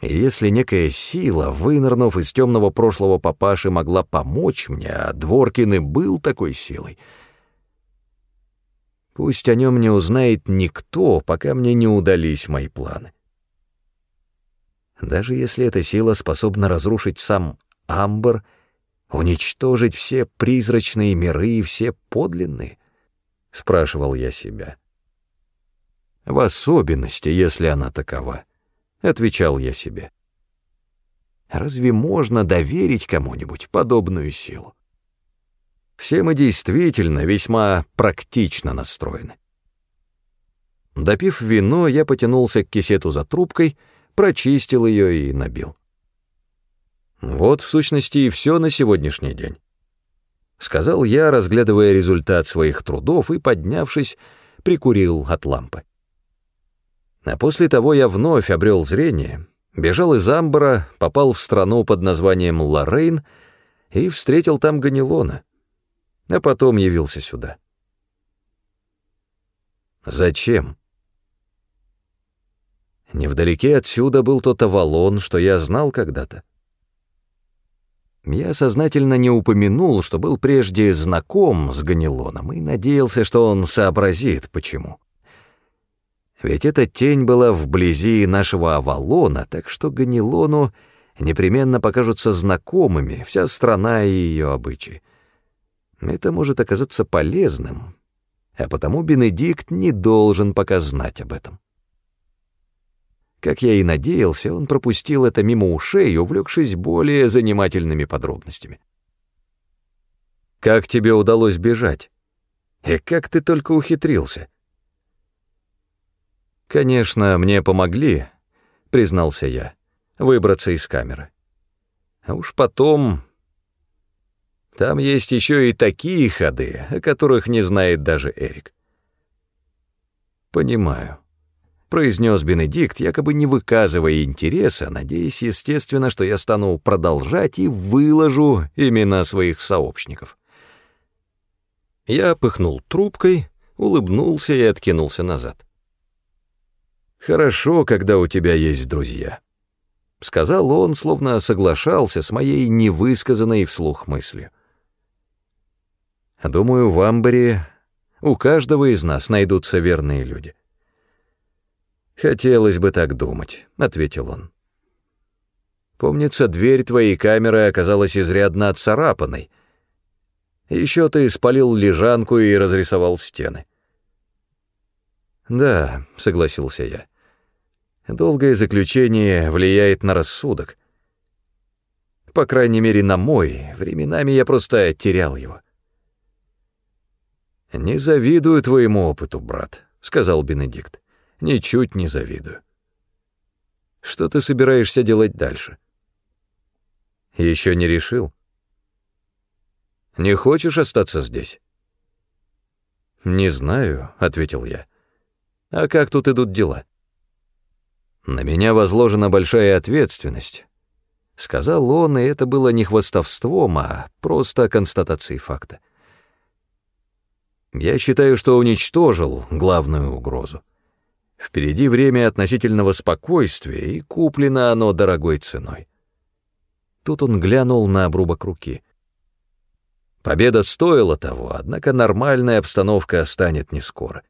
И если некая сила, вынырнув из темного прошлого папаши, могла помочь мне, а Дворкин и был такой силой — Пусть о нем не узнает никто, пока мне не удались мои планы. Даже если эта сила способна разрушить сам Амбр, уничтожить все призрачные миры и все подлинные, спрашивал я себя. В особенности, если она такова, отвечал я себе. Разве можно доверить кому-нибудь подобную силу? Все мы действительно весьма практично настроены. Допив вино, я потянулся к кисету за трубкой, прочистил ее и набил. Вот, в сущности, и все на сегодняшний день. Сказал я, разглядывая результат своих трудов и, поднявшись, прикурил от лампы. А после того я вновь обрел зрение, бежал из Амбара, попал в страну под названием Лоррейн и встретил там Ганилона — а потом явился сюда. Зачем? Невдалеке отсюда был тот Авалон, что я знал когда-то. Я сознательно не упомянул, что был прежде знаком с Ганилоном и надеялся, что он сообразит, почему. Ведь эта тень была вблизи нашего Авалона, так что Ганилону непременно покажутся знакомыми вся страна и ее обычаи. Это может оказаться полезным, а потому Бенедикт не должен пока знать об этом. Как я и надеялся, он пропустил это мимо ушей, увлекшись более занимательными подробностями. «Как тебе удалось бежать? И как ты только ухитрился?» «Конечно, мне помогли», — признался я, — «выбраться из камеры. А уж потом... Там есть еще и такие ходы, о которых не знает даже Эрик». «Понимаю», произнес Бенедикт, якобы не выказывая интереса, надеясь, естественно, что я стану продолжать и выложу имена своих сообщников. Я пыхнул трубкой, улыбнулся и откинулся назад. «Хорошо, когда у тебя есть друзья», — сказал он, словно соглашался с моей невысказанной вслух мыслью. «Думаю, в Амбаре у каждого из нас найдутся верные люди». «Хотелось бы так думать», — ответил он. «Помнится, дверь твоей камеры оказалась изрядно отцарапанной. Еще ты спалил лежанку и разрисовал стены». «Да», — согласился я. «Долгое заключение влияет на рассудок. По крайней мере, на мой. Временами я просто терял его». «Не завидую твоему опыту, брат», — сказал Бенедикт. Ничуть не завидую. Что ты собираешься делать дальше? Еще не решил? Не хочешь остаться здесь? Не знаю, ответил я. А как тут идут дела? На меня возложена большая ответственность. Сказал он, и это было не хвастовством, а просто констатацией факта. Я считаю, что уничтожил главную угрозу. Впереди время относительного спокойствия, и куплено оно дорогой ценой. Тут он глянул на обрубок руки. Победа стоила того, однако нормальная обстановка станет не скоро.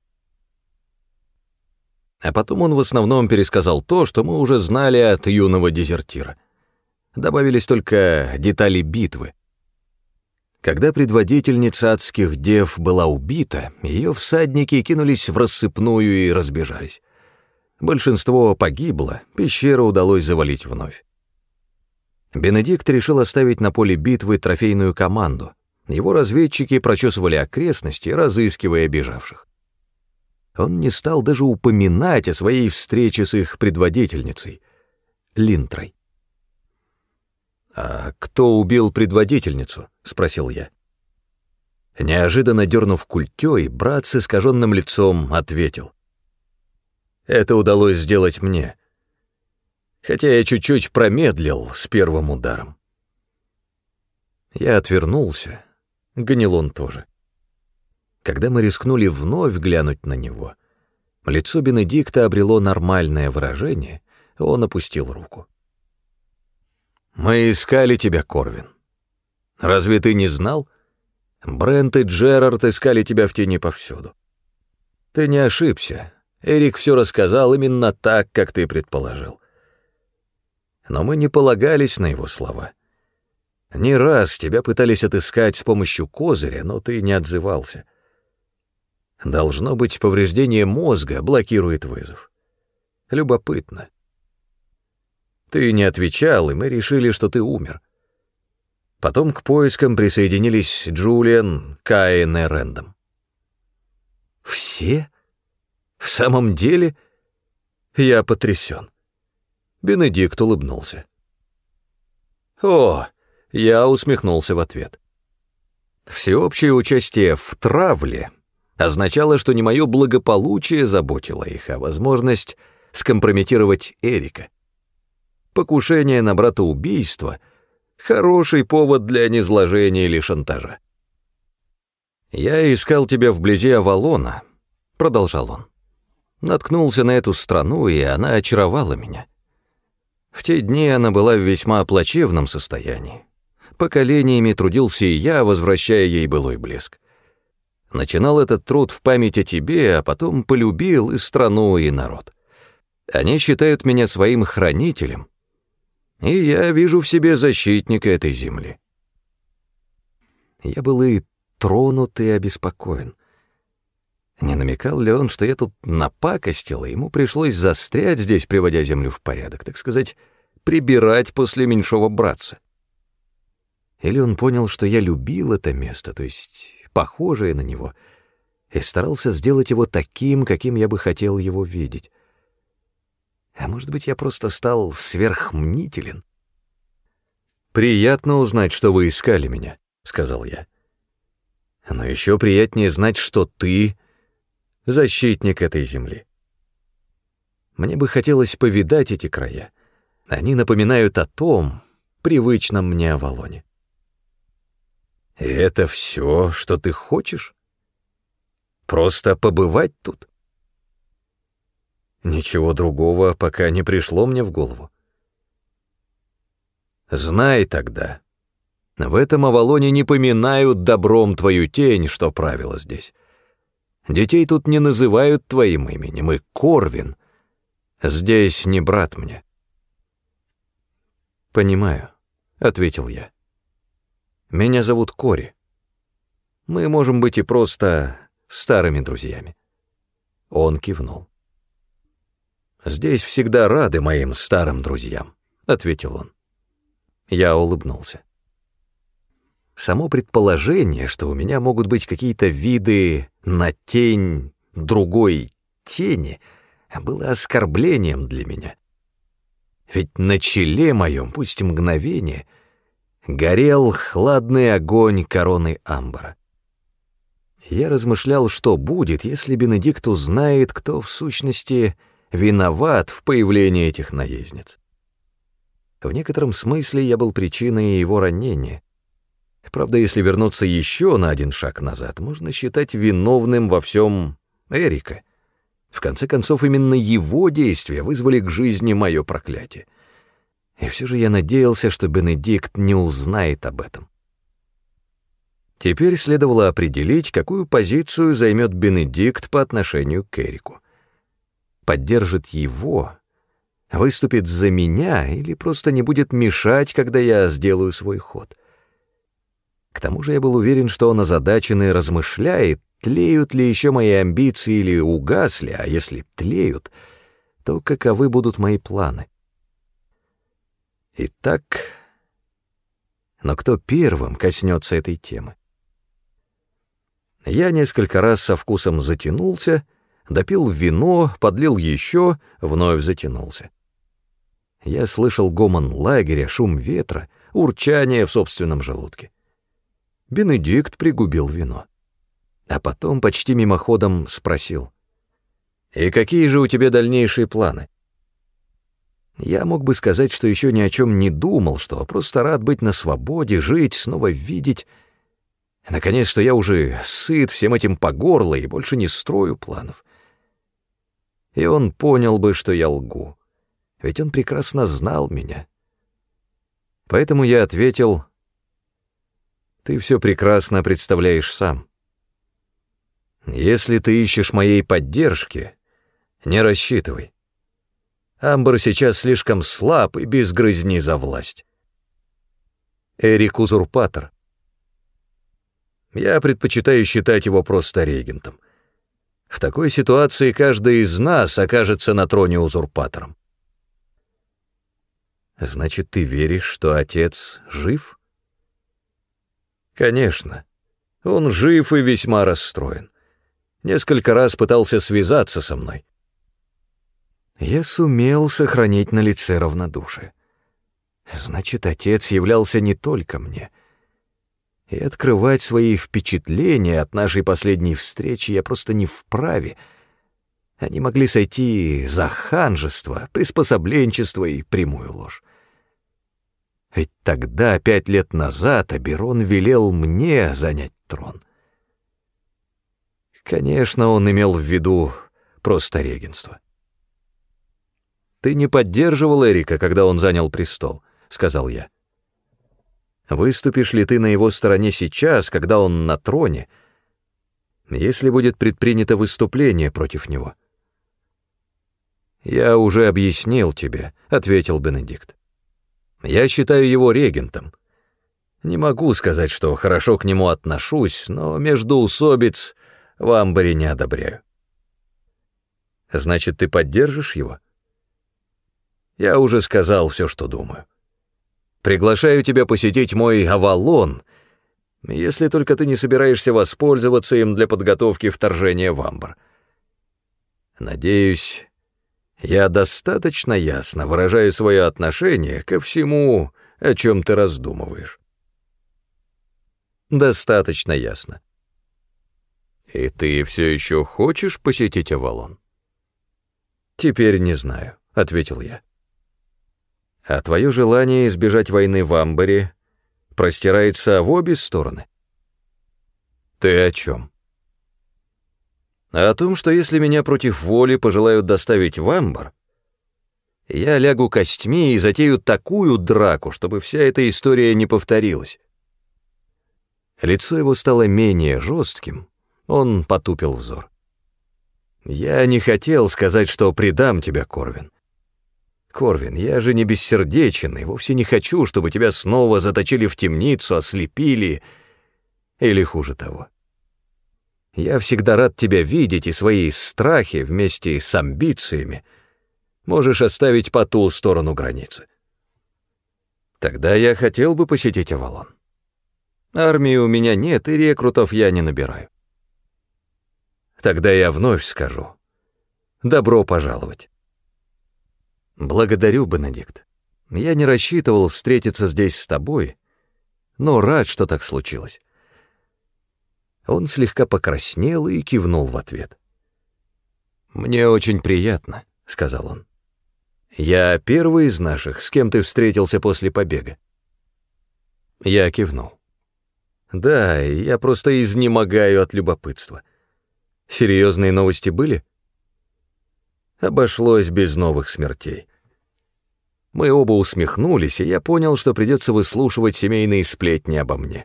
А потом он в основном пересказал то, что мы уже знали от юного дезертира. Добавились только детали битвы. Когда предводительница адских дев была убита, ее всадники кинулись в рассыпную и разбежались. Большинство погибло, пещеру удалось завалить вновь. Бенедикт решил оставить на поле битвы трофейную команду. Его разведчики прочесывали окрестности, разыскивая бежавших. Он не стал даже упоминать о своей встрече с их предводительницей, Линтрой. «А кто убил предводительницу?» — спросил я. Неожиданно дернув культей, брат с искаженным лицом ответил. «Это удалось сделать мне, хотя я чуть-чуть промедлил с первым ударом». Я отвернулся, Ганилон тоже. Когда мы рискнули вновь глянуть на него, лицо Бенедикта обрело нормальное выражение, он опустил руку. «Мы искали тебя, Корвин. Разве ты не знал? Брент и Джерард искали тебя в тени повсюду. Ты не ошибся. Эрик все рассказал именно так, как ты предположил. Но мы не полагались на его слова. Не раз тебя пытались отыскать с помощью козыря, но ты не отзывался. Должно быть, повреждение мозга блокирует вызов. Любопытно. Ты не отвечал, и мы решили, что ты умер. Потом к поискам присоединились Джулиан, Каин и Рэндом. Все? В самом деле? Я потрясен. Бенедикт улыбнулся. О, я усмехнулся в ответ. Всеобщее участие в травле означало, что не мое благополучие заботило их, а возможность скомпрометировать Эрика покушение на брата убийства — хороший повод для низложения или шантажа. «Я искал тебя вблизи Авалона», — продолжал он. Наткнулся на эту страну, и она очаровала меня. В те дни она была в весьма плачевном состоянии. поколениями трудился и я, возвращая ей былой блеск. Начинал этот труд в память о тебе, а потом полюбил и страну, и народ. Они считают меня своим хранителем, и я вижу в себе защитника этой земли. Я был и тронут, и обеспокоен. Не намекал ли он, что я тут напакостил, и ему пришлось застрять здесь, приводя землю в порядок, так сказать, прибирать после меньшого братца? Или он понял, что я любил это место, то есть похожее на него, и старался сделать его таким, каким я бы хотел его видеть? А может быть, я просто стал сверхмнителен? «Приятно узнать, что вы искали меня», — сказал я. «Но еще приятнее знать, что ты — защитник этой земли. Мне бы хотелось повидать эти края. Они напоминают о том, привычном мне Авалоне». «И это все, что ты хочешь? Просто побывать тут?» Ничего другого пока не пришло мне в голову. Знай тогда, в этом Авалоне не поминают добром твою тень, что правила здесь. Детей тут не называют твоим именем, и Корвин здесь не брат мне. «Понимаю», — ответил я. «Меня зовут Кори. Мы можем быть и просто старыми друзьями». Он кивнул. «Здесь всегда рады моим старым друзьям», — ответил он. Я улыбнулся. Само предположение, что у меня могут быть какие-то виды на тень другой тени, было оскорблением для меня. Ведь на челе моем, пусть мгновение, горел хладный огонь короны амбара. Я размышлял, что будет, если Бенедикт узнает, кто в сущности виноват в появлении этих наездниц. В некотором смысле я был причиной его ранения. Правда, если вернуться еще на один шаг назад, можно считать виновным во всем Эрика. В конце концов, именно его действия вызвали к жизни мое проклятие. И все же я надеялся, что Бенедикт не узнает об этом. Теперь следовало определить, какую позицию займет Бенедикт по отношению к Эрику поддержит его, выступит за меня или просто не будет мешать, когда я сделаю свой ход. К тому же я был уверен, что он озадачен и размышляет, тлеют ли еще мои амбиции или угасли, а если тлеют, то каковы будут мои планы. Итак, но кто первым коснется этой темы? Я несколько раз со вкусом затянулся, допил вино, подлил еще, вновь затянулся. Я слышал гомон лагеря, шум ветра, урчание в собственном желудке. Бенедикт пригубил вино. А потом почти мимоходом спросил. «И какие же у тебя дальнейшие планы?» Я мог бы сказать, что еще ни о чем не думал, что просто рад быть на свободе, жить, снова видеть. Наконец, что я уже сыт всем этим по горло и больше не строю планов и он понял бы, что я лгу, ведь он прекрасно знал меня. Поэтому я ответил, «Ты все прекрасно представляешь сам. Если ты ищешь моей поддержки, не рассчитывай. Амбр сейчас слишком слаб и без грызни за власть. Эрик — узурпатор. Я предпочитаю считать его просто регентом. В такой ситуации каждый из нас окажется на троне узурпатором. Значит, ты веришь, что отец жив? Конечно. Он жив и весьма расстроен. Несколько раз пытался связаться со мной. Я сумел сохранить на лице равнодушие. Значит, отец являлся не только мне — и открывать свои впечатления от нашей последней встречи я просто не вправе. Они могли сойти за ханжество, приспособленчество и прямую ложь. Ведь тогда, пять лет назад, Аберон велел мне занять трон. Конечно, он имел в виду просто регенство. «Ты не поддерживал Эрика, когда он занял престол», — сказал я. Выступишь ли ты на его стороне сейчас, когда он на троне, если будет предпринято выступление против него? «Я уже объяснил тебе», — ответил Бенедикт. «Я считаю его регентом. Не могу сказать, что хорошо к нему отношусь, но междоусобиц в амбаре не одобряю». «Значит, ты поддержишь его?» «Я уже сказал все, что думаю. Приглашаю тебя посетить мой Авалон, если только ты не собираешься воспользоваться им для подготовки вторжения в Амбар. Надеюсь, я достаточно ясно выражаю свое отношение ко всему, о чем ты раздумываешь. Достаточно ясно. И ты все еще хочешь посетить Авалон? Теперь не знаю, — ответил я. А твое желание избежать войны в Амбаре простирается в обе стороны. Ты о чем? о том, что если меня против воли пожелают доставить в Амбар, я лягу костьми и затею такую драку, чтобы вся эта история не повторилась. Лицо его стало менее жестким, он потупил взор. «Я не хотел сказать, что предам тебя, Корвин. Корвин, я же не бессердечен и вовсе не хочу, чтобы тебя снова заточили в темницу, ослепили или хуже того. Я всегда рад тебя видеть, и свои страхи вместе с амбициями можешь оставить по ту сторону границы. Тогда я хотел бы посетить Авалон. Армии у меня нет, и рекрутов я не набираю. Тогда я вновь скажу. Добро пожаловать. Благодарю, Бенедикт. Я не рассчитывал встретиться здесь с тобой, но рад, что так случилось. Он слегка покраснел и кивнул в ответ. «Мне очень приятно», — сказал он. «Я первый из наших, с кем ты встретился после побега». Я кивнул. «Да, я просто изнемогаю от любопытства. Серьезные новости были?» Обошлось без новых смертей. Мы оба усмехнулись, и я понял, что придется выслушивать семейные сплетни обо мне.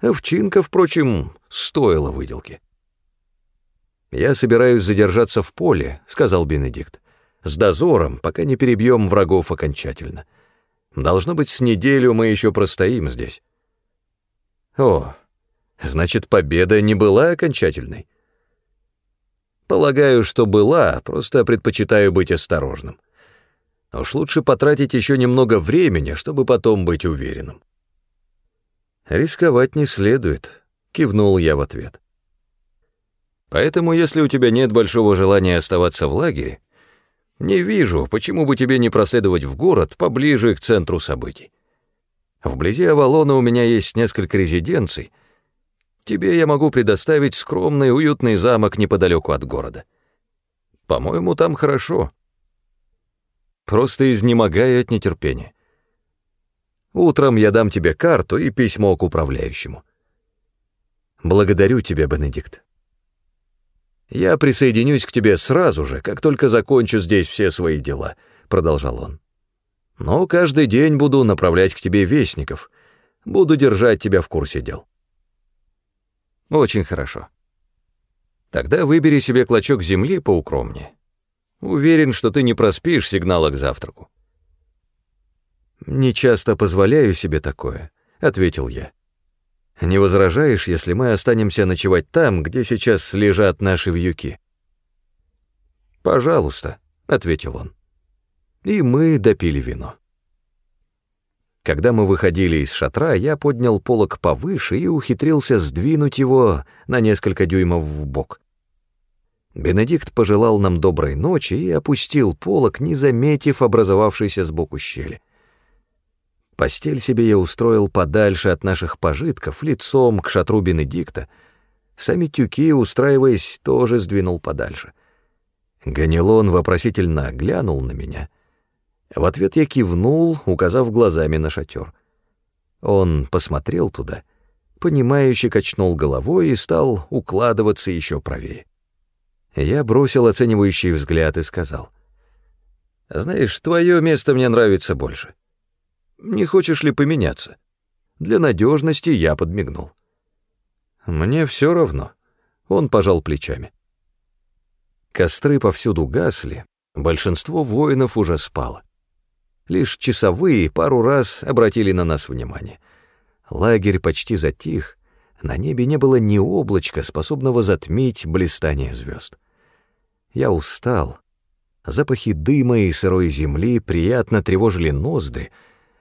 Овчинка, впрочем, стоила выделки. «Я собираюсь задержаться в поле», — сказал Бенедикт, «с дозором, пока не перебьем врагов окончательно. Должно быть, с неделю мы еще простоим здесь». «О, значит, победа не была окончательной?» «Полагаю, что была, просто предпочитаю быть осторожным. Уж лучше потратить еще немного времени, чтобы потом быть уверенным». «Рисковать не следует», — кивнул я в ответ. «Поэтому, если у тебя нет большого желания оставаться в лагере, не вижу, почему бы тебе не проследовать в город поближе к центру событий. Вблизи Авалона у меня есть несколько резиденций. Тебе я могу предоставить скромный, уютный замок неподалеку от города. По-моему, там хорошо. Просто изнемогаю от нетерпения. Утром я дам тебе карту и письмо к управляющему. Благодарю тебя, Бенедикт. Я присоединюсь к тебе сразу же, как только закончу здесь все свои дела, продолжал он. Но каждый день буду направлять к тебе вестников, буду держать тебя в курсе дел. Очень хорошо. Тогда выбери себе клочок земли поукромнее. Уверен, что ты не проспишь сигнала к завтраку. «Не часто позволяю себе такое», — ответил я. «Не возражаешь, если мы останемся ночевать там, где сейчас лежат наши вьюки?» «Пожалуйста», — ответил он. И мы допили вино. Когда мы выходили из шатра, я поднял полог повыше и ухитрился сдвинуть его на несколько дюймов в бок. Бенедикт пожелал нам доброй ночи и опустил полог, не заметив образовавшейся сбоку щели. Постель себе я устроил подальше от наших пожитков, лицом к шатру Бенедикта. Сами тюки, устраиваясь, тоже сдвинул подальше. Ганилон вопросительно глянул на меня. В ответ я кивнул, указав глазами на шатер. Он посмотрел туда, понимающе качнул головой и стал укладываться еще правее. Я бросил оценивающий взгляд и сказал. «Знаешь, твое место мне нравится больше. Не хочешь ли поменяться? Для надежности я подмигнул. Мне все равно. Он пожал плечами. Костры повсюду гасли, большинство воинов уже спало. Лишь часовые пару раз обратили на нас внимание. Лагерь почти затих, на небе не было ни облачка, способного затмить блистание звезд. Я устал. Запахи дыма и сырой земли приятно тревожили ноздри,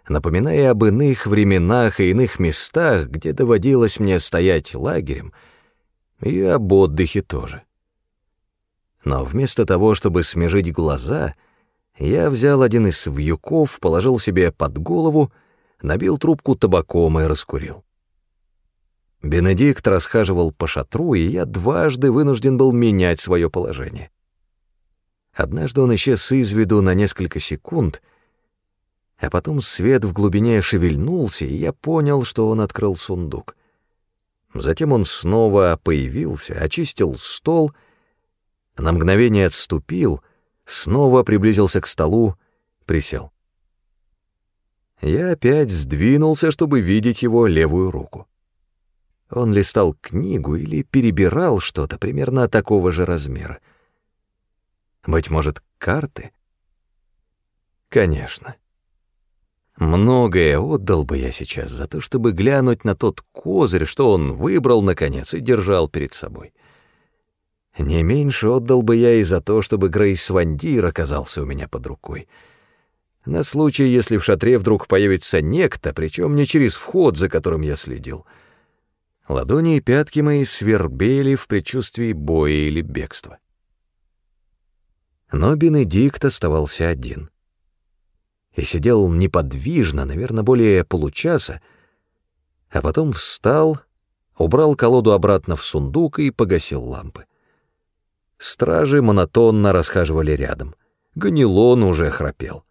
напоминая об иных временах и иных местах, где доводилось мне стоять лагерем, и об отдыхе тоже. Но вместо того, чтобы смежить глаза, я взял один из вьюков, положил себе под голову, набил трубку табаком и раскурил. Бенедикт расхаживал по шатру, и я дважды вынужден был менять свое положение. Однажды он исчез из виду на несколько секунд, а потом свет в глубине шевельнулся, и я понял, что он открыл сундук. Затем он снова появился, очистил стол, на мгновение отступил, снова приблизился к столу, присел. Я опять сдвинулся, чтобы видеть его левую руку. Он листал книгу или перебирал что-то примерно такого же размера. Быть может, карты? Конечно. Многое отдал бы я сейчас за то, чтобы глянуть на тот козырь, что он выбрал, наконец, и держал перед собой. Не меньше отдал бы я и за то, чтобы Грейс Вандир оказался у меня под рукой. На случай, если в шатре вдруг появится некто, причем не через вход, за которым я следил. Ладони и пятки мои свербели в предчувствии боя или бегства. Но Бенедикт оставался один. И сидел неподвижно, наверное, более получаса, а потом встал, убрал колоду обратно в сундук и погасил лампы. Стражи монотонно расхаживали рядом. Ганилон уже храпел.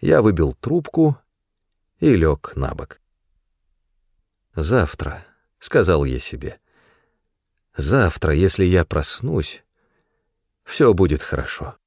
Я выбил трубку и лег на бок. «Завтра», — сказал я себе, — «завтра, если я проснусь, все будет хорошо».